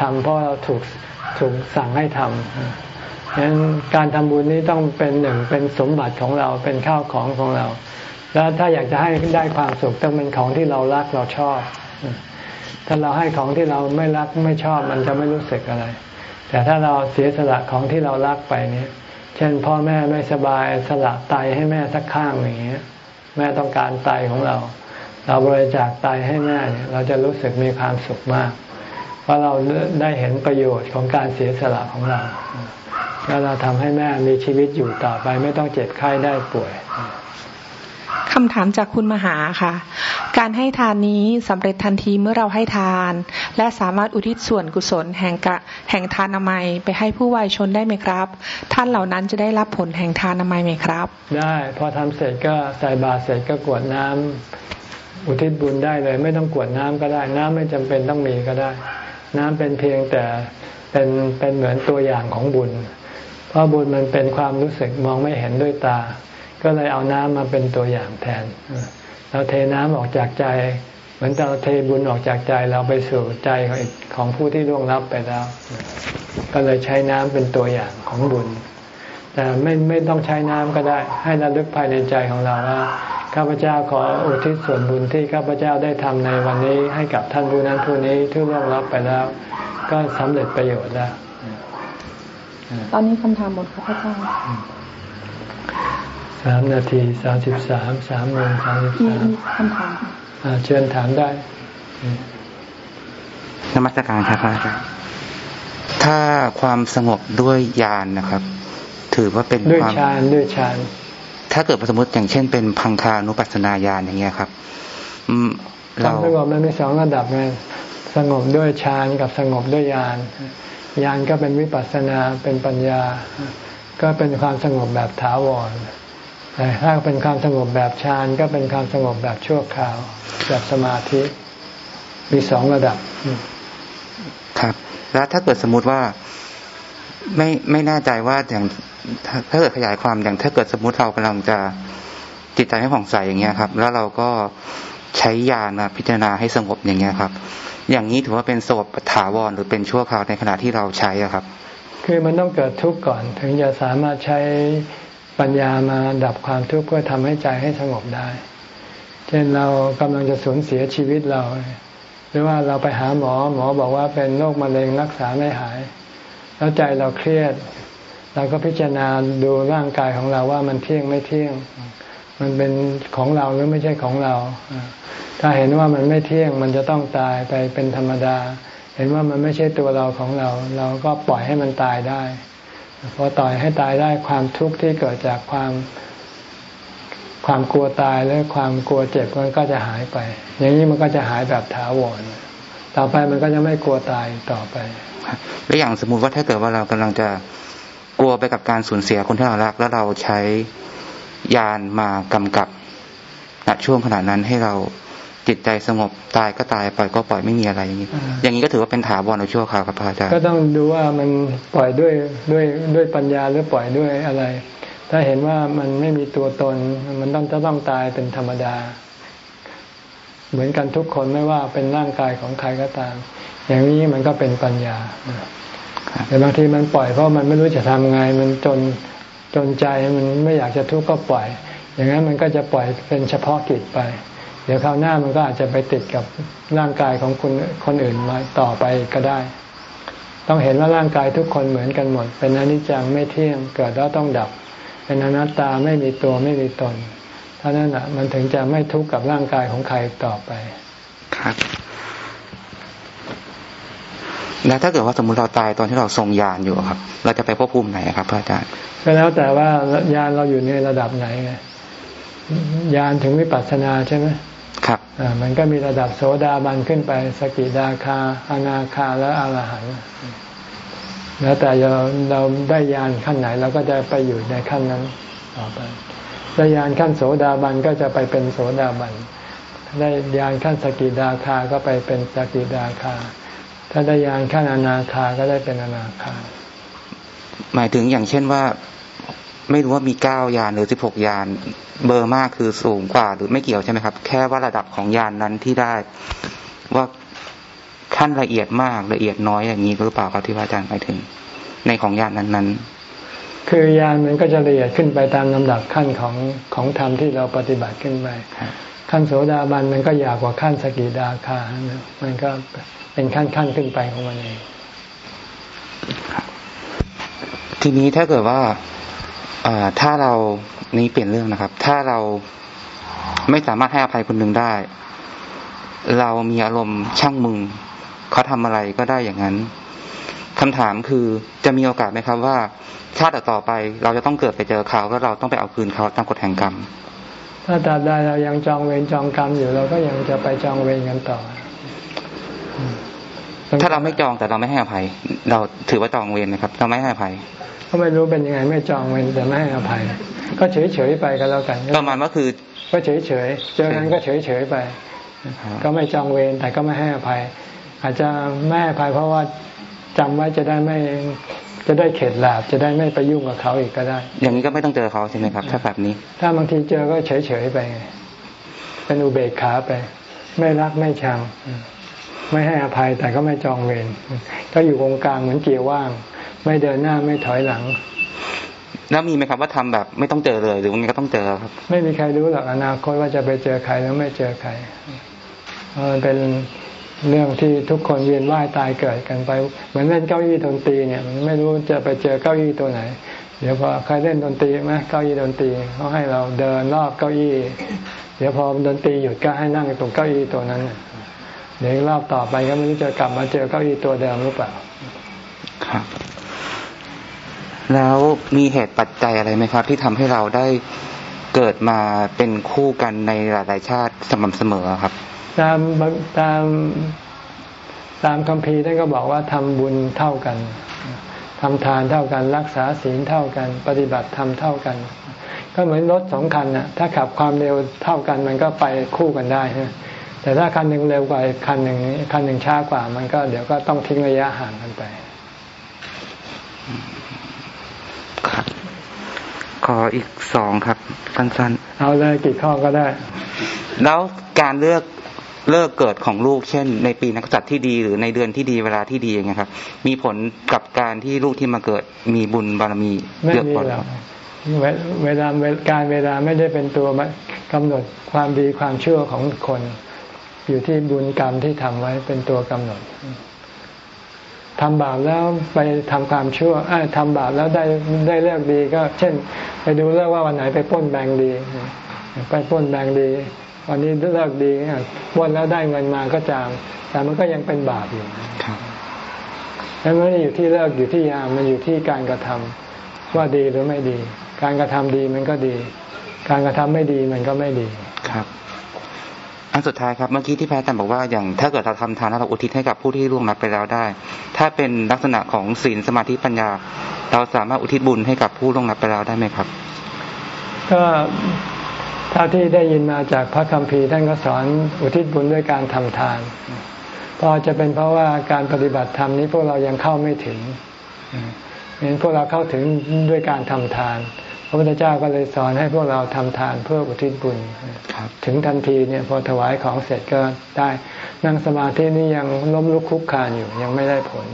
ทำเพราะเราถูกถูกสั่งให้ทำ ฉะนั้นการทำบุญนี้ต้องเป็นหนึ่งเป็นสมบัติของเราเป็นข้าวของของเรา แล้วถ้าอยากจะให้ได้ความสุขต้องเป็นของที่เรารักเราชอบ ถ้าเราให้ของที่เราไม่รักไม่ชอบมันจะไม่รู้สึกอะไร แต่ถ้าเราเสียสละของที่เรารักไปเนี่ย เช่น พ่อแม่ไม่สบายสละไตให้แม่สักข้างอย่างเงี้ย แม่ต้องการไตของเรา เราบริจาคไตให้แม่เนี่ยเราจะรู้สึกมีความสุขมาก เพราะเราได้เห็นประโยชน์ของการเสียสละของเรา แล้วเราทำให้แม่มีชีวิตอยู่ต่อไป ไม่ต้องเจ็บไข้ได้ป่วยคำถามจากคุณมหาค่ะ การให้ทานนี้สำเร็จทันทีเมื่อเราให้ทาน และสามารถอุทิศส่วนกุศลแห่งกะแห่งทานนามัยไปให้ผู้วายชนได้ไหมครับ ท่านเหล่านั้นจะได้รับผลแห่งทานนามัยไหมครับ ได้พอทำเสร็จก็ใส่บาตรเสร็จก็กวดน้ำอุทิศบุญได้เลย ไม่ต้องกวดน้ำก็ได้ น้ำไม่จำเป็นต้องมีก็ได้ น้ำเป็นเพียงแต่เป็นเป็นเหมือนตัวอย่างของบุญ เพราะบุญมันเป็นความรู้สึกมองไม่เห็นด้วยตา ก็เลยเอาน้ำมาเป็นตัวอย่างแทน เราเทน้ำออกจากใจ เหมือนเราเทบุญออกจากใจเราไปสู่ใจของผู้ที่ร่วงรับไปแล้ว ก็เลยใช้น้ำเป็นตัวอย่างของบุญ แต่ไม่ไม่ต้องใช้น้ำก็ได้ ให้ระลึกภายในใจของเราว่าข้าพเจ้าขออุทิศส่วนบุญที่ข้าพเจ้าได้ทำในวันนี้ให้กับท่านผู้นั้นผู้นี้ที่ร่วงรับไปแล้ว ก็สำเร็จประโยชน์แล้ว ตอนนี้คำถามหมดครับพระอาจารย์สามนาทีสามสิบสามสามโมงสามสิบสามคำถามเชิญถามได้นมัสการครับอาจารย์ถ้าความสงบด้วยญาณนนะครับ ถือว่าเป็นด้วยฌานด้วยฌานถ้าเกิดสมมติอย่างเช่น เป็นพังคานุปัสนาญาณอย่างเงี้ยครับเราสงบมันมีสองระดับไงสงบด้วยฌานกับสงบด้วยญาณ ญาณก็เป็นวิปัสสนาเป็นปัญญา ก็เป็นความสงบแบบถาวรแต่ถ้าเป็นความสงบแบบฌานก็เป็นความสงบแบบชั่วคราว แบบสมาธิมีสองระดับ ครับ แล้วถ้าเกิดสมมุติว่าไม่ไม่แน่ใจว่าอย่างถ้าเกิดขยายความอย่างถ้าเกิดสมมุติเรากำลังจะจิตใจให้ผ่องใสอย่างเงี้ยครับ แล้วเราก็ใช้ยามาพิจารณาให้สงบอย่างเงี้ยครับ อย่างนี้ถือว่าเป็นสงบถาวรหรือเป็นชั่วคราวในขณะที่เราใช้อะครับ คือมันต้องเกิดทุกข์ก่อนถึงจะสามารถใช้ปัญญามาดับความทุกข์เพื่อทำให้ใจให้สงบได้ เช่นเรากำลังจะสูญเสียชีวิตเรา หรือว่าเราไปหาหมอหมอบอกว่าเป็นโรคมะเร็งรักษาไม่หาย แล้วใจเราเครียด เราก็พิจารณาดูร่างกายของเราว่ามันเที่ยงไม่เที่ยง มันเป็นของเราหรือไม่ใช่ของเรา ถ้าเห็นว่ามันไม่เที่ยงมันจะต้องตายไปเป็นธรรมดา เห็นว่ามันไม่ใช่ตัวเราของเรา เราก็ปล่อยให้มันตายได้ พอต่อยให้ตายได้ความทุกข์ที่เกิดจากความความกลัวตายและความกลัวเจ็บมันก็จะหายไป อย่างนี้มันก็จะหายแบบถาวร ต่อไปมันก็จะไม่กลัวตายต่อไป แล้วอย่างสมมุติว่าถ้าเกิดว่าเรากำลังจะกลัวไปกับการสูญเสียคนที่เรารัก แล้วเราใช้ยานมากำกับณช่วงขณะนั้นให้เรา จิตใจสงบตายก็ตายปล่อยก็ปล่อยไม่มีอะไรอย่างนี้ อย่างนี้ก็ถือว่าเป็นถาวรในชั่วคราวครับอาจารย์ก็ต้องดูว่ามันปล่อยด้วยด้วยด้วยปัญญาหรือปล่อยด้วยอะไร ถ้าเห็นว่ามันไม่มีตัวตน มันต้องจะต้องตายเป็นธรรมดา เหมือนกันทุกคนไม่ว่าเป็นร่างกายของใครก็ตาม อย่างนี้มันก็เป็นปัญญาแต่บางทีมันปล่อยเพราะมันไม่รู้จะทำไง มันจนจนใจมันไม่อยากจะทุกข์ก็ปล่อย อย่างนั้นมันก็จะปล่อยเป็นเฉพาะกิจไป เดี๋ยวคราวหน้ามันก็อาจจะไปติดกับร่างกายของคนคนอื่นมาต่อไปก็ได้ ต้องเห็นว่าร่างกายทุกคนเหมือนกันหมด เป็นอนิจจังไม่เที่ยงเกิดแล้วต้องดับ เป็นอนัตตาไม่มีตัวไม่มีตนเท่านั้นแหะมันถึงจะไม่ทุกข์กับร่างกายของใครต่อไป ครับแล้วถ้าเกิดว่าสมมติเราตายตอนที่เราทรงยานอยู่ครับ เราจะไปพบภูมิไหนครับพระอาจารย์ก็แล้วแต่ว่ายานเราอยู่ในระดับไหนไงยานถึงวิปัสสนาใช่ไหม ครับอ่ามันก็มีระดับโสดาบันขึ้นไปสกิดาคาอนาคาและอรหันต์แล้วแต่เราเราได้ยานขั้นไหนเราก็จะไปอยู่ในขั้นนั้นต่อไปได้ยานขั้นโสดาบันก็จะไปเป็นโสดาบันได้ยานขั้นสกิดาคาก็ไปเป็นสกิดาคา ถ้าได้ยานขั้นอนาคาก็ได้เป็นอนาคา หมายถึงอย่างเช่นว่า ไม่รู้ว่ามีเก้ายานหรือสิบหกยานเบอร์มากคือสูงกว่า หรือไม่เกี่ยวใช่ไหมครับ แค่ว่าระดับของยานนั้นที่ได้ว่าขั้นละเอียดมากละเอียดน้อยอย่างนี้หรือเปล่าครับที่พระอาจารย์หมายถึง ในของยานนั้นนั้นคือยานมันก็จะละเอียดขึ้นไปตามลำดับขั้นของของธรรมที่เราปฏิบัติขึ้นไปขั้นโสดาบันมันก็ยากกว่าขั้นสกิดาคา มันก็เป็นขั้นขั้นขึ้นไปของมันเองทีนี้ถ้าเกิดว่า ถ้าเรานี้เปลี่ยนเรื่องนะครับ ถ้าเราไม่สามารถให้อภัยคนหนึ่งได้ เรามีอารมณ์ช่างมึงเขาทำอะไรก็ได้อย่างนั้นคำถามคือจะมีโอกาสไหมครับว่า ชาติต่อไปเราจะต้องเกิดไปเจอเขาแล้วเราต้องไปเอาคืนเขาตามกฎแห่งกรรม ถ้าตราบใดเรายังจองเวรจองกรรมอยู่เราก็ยังจะไปจองเวรกันต่อ ถ้าเราไม่จองแต่เราไม่ให้อภัย เราถือว่าจองเวรนะครับ เราไม่ให้อภัย ก็ไม่รู้เป็นยังไงไม่จองเวรแต่ไม่ให้อภัย ก็เฉยเฉยๆไปกันแล้วกันประมาณว่าคือ ก็เฉยเฉยๆเจอกันก็เฉยเฉยๆไป ก็ไม่จองเวรแต่ก็ไม่ให้อภัย อาจจะไม่ให้อภัยเพราะว่าจำไว้จะได้ไม่จะได้เข็ดหลาบจะได้ไม่ไปยุ่งกับเขาอีกก็ได้ อย่างนี้ก็ไม่ต้องเจอเขาใช่ไหมครับ ถ้าแบบนี้ ถ้าบางทีเจอก็เฉยเฉยๆไปไงเป็นอุเบกขาไป ไม่รักไม่ชังไม่ให้อภัยแต่ก็ไม่จองเวรก็อยู่ตรงกลางเหมือนเกียร์ว่าง ไม่เดินหน้าไม่ถอยหลัง แล้วมีไหมครับว่าทำแบบไม่ต้องเจอเลยหรือว่าไงก็ต้องเจอครับ ไม่มีใครรู้หรอกอนาคตว่าจะไปเจอใครหรือไม่เจอใครเพราะมันเป็นเรื่องที่ทุกคนเวียนว่ายตายเกิดกันไป เหมือนเล่นเก้าอี้ดนตรีเนี่ยมันไม่รู้จะไปเจอเก้าอี้ตัวไหน เดี๋ยวพอใครเล่นดนตรีไหมเก้าอี้ดนตรีเขาให้เราเดินรอบเก้าอี้ เดี๋ยวพอดนตรีหยุดก็ให้นั่งตรงเก้าอี้ตัวนั้นน่ะเดี๋ยวรอบต่อไปก็ไม่รู้จะกลับมาเจอเก้าอี้ตัวเดิมหรือเปล่า ครับ แล้วมีเหตุปัจจัยอะไรไหมครับ ที่ทำให้เราได้เกิดมาเป็นคู่กันในหลาย ๆ ชาติสม่ำเสมอครับ ตามตามตามคัมภีร์ท่านก็บอกว่าทำบุญเท่ากันทำทานเท่ากันรักษาศีลเท่ากัน ปฏิบัติธรรมเท่ากัน ก็เหมือนรถสองคันน่ะถ้าขับความเร็วเท่ากันมันก็ไปคู่กันได้นะแต่ถ้าคันหนึ่งเร็วกว่าคันหนึ่งคันหนึ่งช้ากว่า มันก็เดี๋ยวก็ต้องทิ้งระยะห่างกันไป ขออีกสองครับสั้นเอาเลยกี่ข้อก็ได้ๆแล้วการเลือกเลิกเกิดของลูกเช่น ในปีนักษัตริย์ที่ดีหรือในเดือนที่ดีเวลาที่ดีอย่างเงี้ยครับ มีผลกับการที่ลูกที่มาเกิดมีบุญบารมีไม่เลือกมีก่อนหรอกเวเวลาเวลาการเวลาไม่ได้เป็นตัวกำหนดความดีความชั่วของคน อยู่ที่บุญกรรมที่ทำไว้เป็นตัวกำหนด ทำบาปแล้วไปทำความชั่วเอ้ยทำบาปแล้วได้ได้เลิกดีก็ เช่น ไปดูเลิกว่าวันไหนไปปล้นแบงค์ดี ไปปล้นแบงค์ดี วันนี้เลิกดีอะปล้นแล้วได้เงินมาก็จามแต่มันก็ยังเป็นบาปอยู่ครับแล้วมันไม่ได้อยู่ที่เลิกอยู่ที่ยามมันอยู่ที่การกระทำว่าดีหรือไม่ดี การกระทำดีมันก็ดี การกระทำไม่ดีมันก็ไม่ดีครับ อันสุดท้ายครับเมื่อกี้ที่พระอาจารย์บอกว่าอย่างถ้าเกิดเราทำทานแล้วเราอุทิศให้กับผู้ที่ล่วงลับไปแล้วได้ ถ้าเป็นลักษณะของศีลสมาธิปัญญา เราสามารถอุทิศบุญให้กับผู้ล่วงลับไปแล้วได้ไหมครับ ก็เท่าที่ได้ยินมาจากพระคัมภีร์ท่านก็สอนอุทิศบุญด้วยการทำทานพอจะเป็นเพราะว่าการปฏิบัติธรรมนี้พวกเรายังเข้าไม่ถึงเห็นพวกเราเข้าถึงด้วยการทำทาน ระพุทธเจ้าก็เลยสอนให้พวกเราทำทานเพื่ออุทิศบุญครับถึงทันทีเนี่ยพอถวายของเสร็จก็ได้นั่งสมาธินี่ยังล้มลุกคลุกคลานอยู่ยังไม่ได้ผล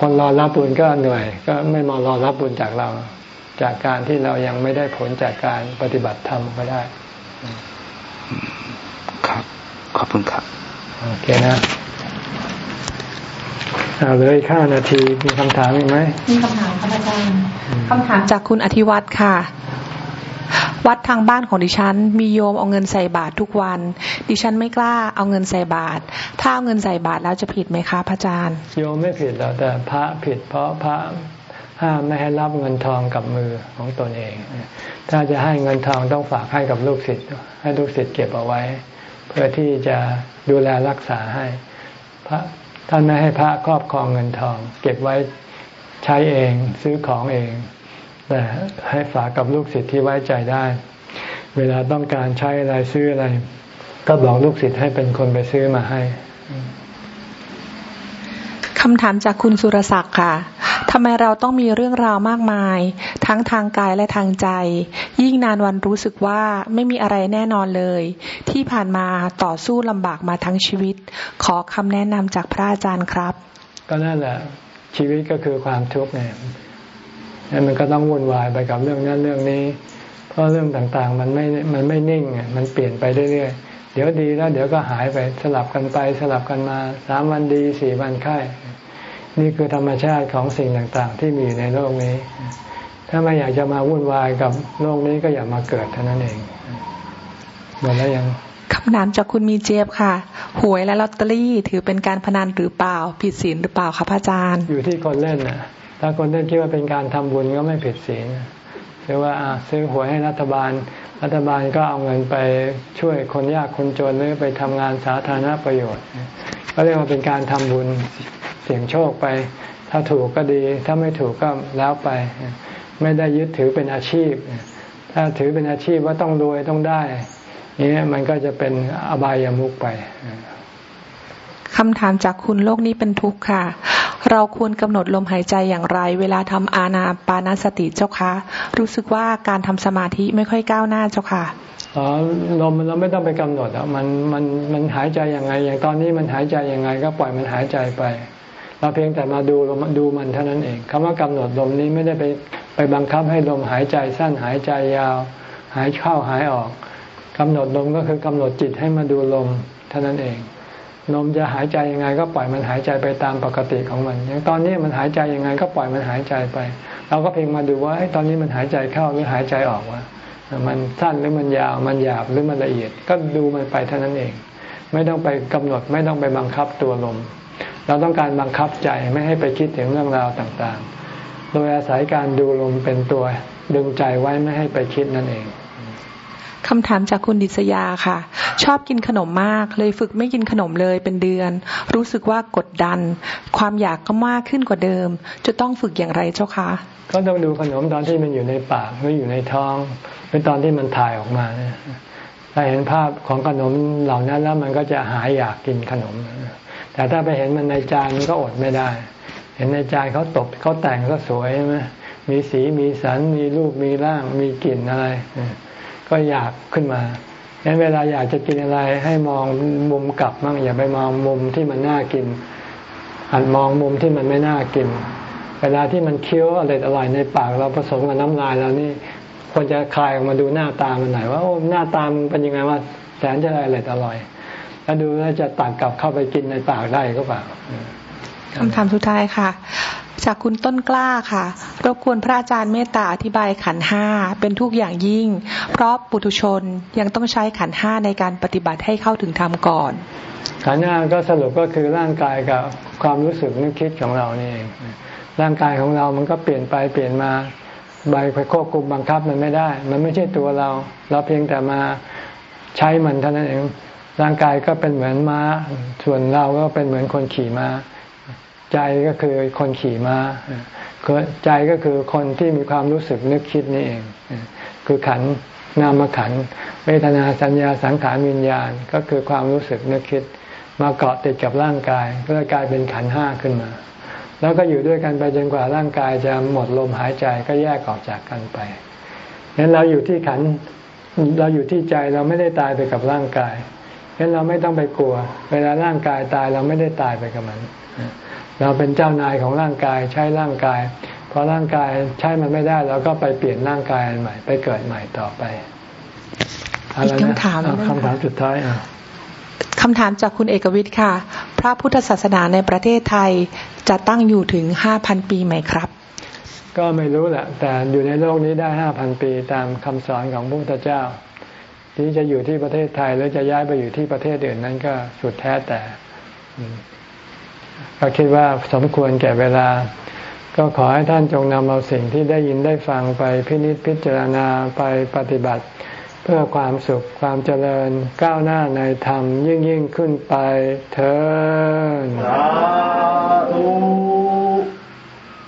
คนรอรับบุญก็เหนื่อย ก็ไม่มารอรับบุญจากเรา จากการที่เรายังไม่ได้ผลจากการปฏิบัติธรรมก็ได้ ครับ ขอบคุณครับ โอเคนะ เอาเลยอีกห้านาทีมีคำถามอีกไหมมีคำถามครับอาจารย์คำถามจากคุณอธิวัตรค่ะ วัดทางบ้านของดิฉัน มีโยมเอาเงินใส่บาตรทุกวัน ดิฉันไม่กล้าเอาเงินใส่บาตรถ้าเอาเงินใส่บาตรแล้วจะผิดไหมคะพระอาจารย์ โยมไม่ผิดหรอกแต่พระผิด เพราะพระห้ามไม่ให้รับเงินทองกับมือของตนเอง ถ้าจะให้เงินทองต้องฝากให้กับลูกศิษย์ให้ลูกศิษย์เก็บเอาไว้ เพื่อที่จะดูแลรักษาให้พระ ท่านไม่ให้พระครอบครองเงินทอง เก็บไว้ใช้เองซื้อของเอง แต่ให้ฝากกับลูกศิษย์ที่ไว้ใจได้ เวลาต้องการใช้อะไรซื้ออะไร ก็บอกลูกศิษย์ให้เป็นคนไปซื้อมาให้คำถามจากคุณสุรศักดิ์ค่ะ ทำไมเราต้องมีเรื่องราวมากมาย ทั้งทางกายและทางใจ ยิ่งนานวันรู้สึกว่าไม่มีอะไรแน่นอนเลย ที่ผ่านมาต่อสู้ลำบากมาทั้งชีวิต ขอคำแนะนำจากพระอาจารย์ครับ ก็นั่นแหละชีวิตก็คือความทุกข์เนี่ยแล้วมันก็ต้องวุ่นวายไปกับเรื่องนั้นเรื่องนี้ เพราะเรื่องต่างๆ มันไม่มันไม่นิ่งไงมันเปลี่ยนไปเรื่อยๆเดี๋ยวดีแล้วเดี๋ยวก็หายไปสลับกันไปสลับกันมาสามวันดีสี่วันไข้ นี่คือธรรมชาติของสิ่งต่างๆ ที่มีอยู่ในโลกนี้ ถ้าไม่อยากจะมาวุ่นวายกับโลกนี้ก็อย่ามาเกิดเท่านั้นเองหมดแล้วยังคำถามจากคุณมีเจี๊ยบค่ะ หวยและลอตเตอรี่ถือเป็นการพนันหรือเปล่า ผิดศีลหรือเปล่าคะพระอาจารย์ อยู่ที่คนเล่นนะถ้าคนเล่นคิดว่าเป็นการทำบุญก็ไม่ผิดศีลหรือว่าซื้อหวยให้รัฐบาล รัฐบาลก็เอาเงินไปช่วยคนยากคนจนหรือไปทำงานสาธารณประโยชน์ ก็เรียกว่าเป็นการทำบุญเสี่ยงโชคไป ถ้าถูกก็ดี ถ้าไม่ถูกก็แล้วไป ไม่ได้ยึดถือเป็นอาชีพ ถ้าถือเป็นอาชีพว่าต้องรวยต้องได้นี้มันก็จะเป็นอบายามุกไปคำถามจากคุณโลกนี้เป็นทุกข์ค่ะ เราควรกำหนดลมหายใจอย่างไร เวลาทำอาณาปานาสติเจ้าคะ รู้สึกว่าการทำสมาธิไม่ค่อยก้าวหน้าเจ้าค่ะอ๋อลมเราไม่ต้องไปกำหนดอะมันมันมันหายใจยังไง อย่างตอนนี้มันหายใจยังไง ก็ปล่อยมันหายใจไป เราเพียงแต่มาดูดูมันเท่านั้นเองคำว่ากำหนดลมนี้ไม่ได้ไปไปบังคับให้ลมหายใจสั้นหายใจยาว หายเข้าหายออกกำหนดลมก็คือกำหนดจิตให้มาดูลมเท่านั้นเองลมจะหายใจยังไงก็ปล่อยมันหายใจไปตามปกติของมัน อย่างตอนนี้มันหายใจยังไงก็ปล่อยมันหายใจไป เราก็เพียงมาดูว่าตอนนี้มันหายใจเข้าหรือหายใจออกว่ามันสั้นหรือมันยาวมันหยาบหรือมันละเอียด ก็ดูมันไปเท่านั้นเอง ไม่ต้องไปกำหนดไม่ต้องไปบังคับตัวลม เราต้องการบังคับใจไม่ให้ไปคิดถึงเรื่องราวต่างๆ โดยอาศัยการดูลมเป็นตัวดึงใจไว้ไม่ให้ไปคิดนั่นเองคำถามจากคุณดิษยาค่ะ ชอบกินขนมมาก เลยฝึกไม่กินขนมเลยเป็นเดือน รู้สึกว่ากดดัน ความอยากก็มากขึ้นกว่าเดิม จะต้องฝึกอย่างไรเจ้าคะก็ต้องดูขนมตอนที่มันอยู่ในปากหรืออยู่ในท้องหรือตอนที่มันถ่ายออกมาถ้าเห็นภาพของขนมเหล่านั้นแล้วมันก็จะหายอยากกินขนม แต่ถ้าไปเห็นมันในจานมันก็อดไม่ได้ เห็นในจานเขาตกเขาแต่งก็สวยใช่ไหมมีสีมีสันมีรูปมีร่างมีกลิ่นอะไร ก็อยากขึ้นมาฉะนั้นเวลาอยากจะกินอะไรให้มองมุมกลับบ้างอย่าไปมองมุมที่มันน่ากินหันมองมุมที่มันไม่น่ากิน เวลาที่มันเคี้ยวอร่อยอร่อยในปากเราผสมกับน้ำลายแล้วนี่ควรจะคลายออกมาดูหน้าตามันหน่อยว่าโอ้หน้าตามันเป็นยังไงว่าแสนจะอร่อยอร่อย แล้วดูแล้วจะตักกลับเข้าไปกินในปากได้ก็เปล่าคำถามสุดท้ายค่ะ จากคุณต้นกล้าค่ะ รบกวนพระอาจารย์เมตตาอธิบายขันห้าเป็นทุกอย่างยิ่ง เพราะปุถุชนยังต้องใช้ขันห้าในการปฏิบัติให้เข้าถึงธรรมก่อน ขันห้าก็สรุปก็คือร่างกายกับความรู้สึกนึกคิดของเรานี่เองร่างกายของเรามันก็เปลี่ยนไปเปลี่ยนมาใบไปควบคุมบังคับมันไม่ได้ มันไม่ใช่ตัวเรา เราเพียงแต่มาใช้มันเท่านั้นเอง ร่างกายก็เป็นเหมือนม้า ส่วนเราก็เป็นเหมือนคนขี่ม้า ใจก็คือคนขี่ม้าใจก็คือคนที่มีความรู้สึกนึกคิดนี่เอง คือขันนามขันเวทนาสัญญาสังขารวิญญาณก็คือความรู้สึกนึกคิด มาเกาะติดกับร่างกายก็เลยกลายเป็นขันห้าขึ้นมา แล้วก็อยู่ด้วยกันไปจนกว่าร่างกายจะหมดลมหายใจก็แยกออกจากกันไปงั้นเราอยู่ที่ขันเราอยู่ที่ใจเราไม่ได้ตายไปกับร่างกาย งั้นเราไม่ต้องไปกลัว เวลาร่างกายตายเราไม่ได้ตายไปกับมัน เราเป็นเจ้านายของร่างกายใช้ร่างกายพอร่างกายใช้มันไม่ได้เราก็ไปเปลี่ยนร่างกายใหม่ ไปเกิดใหม่ต่อไปอีกคำถามคำถามสุดท้ายอะคำถามจากคุณเอกวิทย์ค่ะ พระพุทธศาสนาในประเทศไทยจะตั้งอยู่ถึงห้าพันปีไหมครับ ก็ไม่รู้แหละแต่อยู่ในโลกนี้ได้ห้าพันปีตามคำสอนของพระพุทธเจ้า ที่จะอยู่ที่ประเทศไทยหรือจะย้ายไปอยู่ที่ประเทศอื่นนั้นก็สุดแท้แต่ก็คิดว่าสมควรแก่เวลา ก็ขอให้ท่านจงนำเอาสิ่งที่ได้ยินได้ฟังไปพินิจพิจารณาไปปฏิบัติ เพื่อความสุขความเจริญก้าวหน้าในธรรมยิ่งยิ่งขึ้นไปเถิด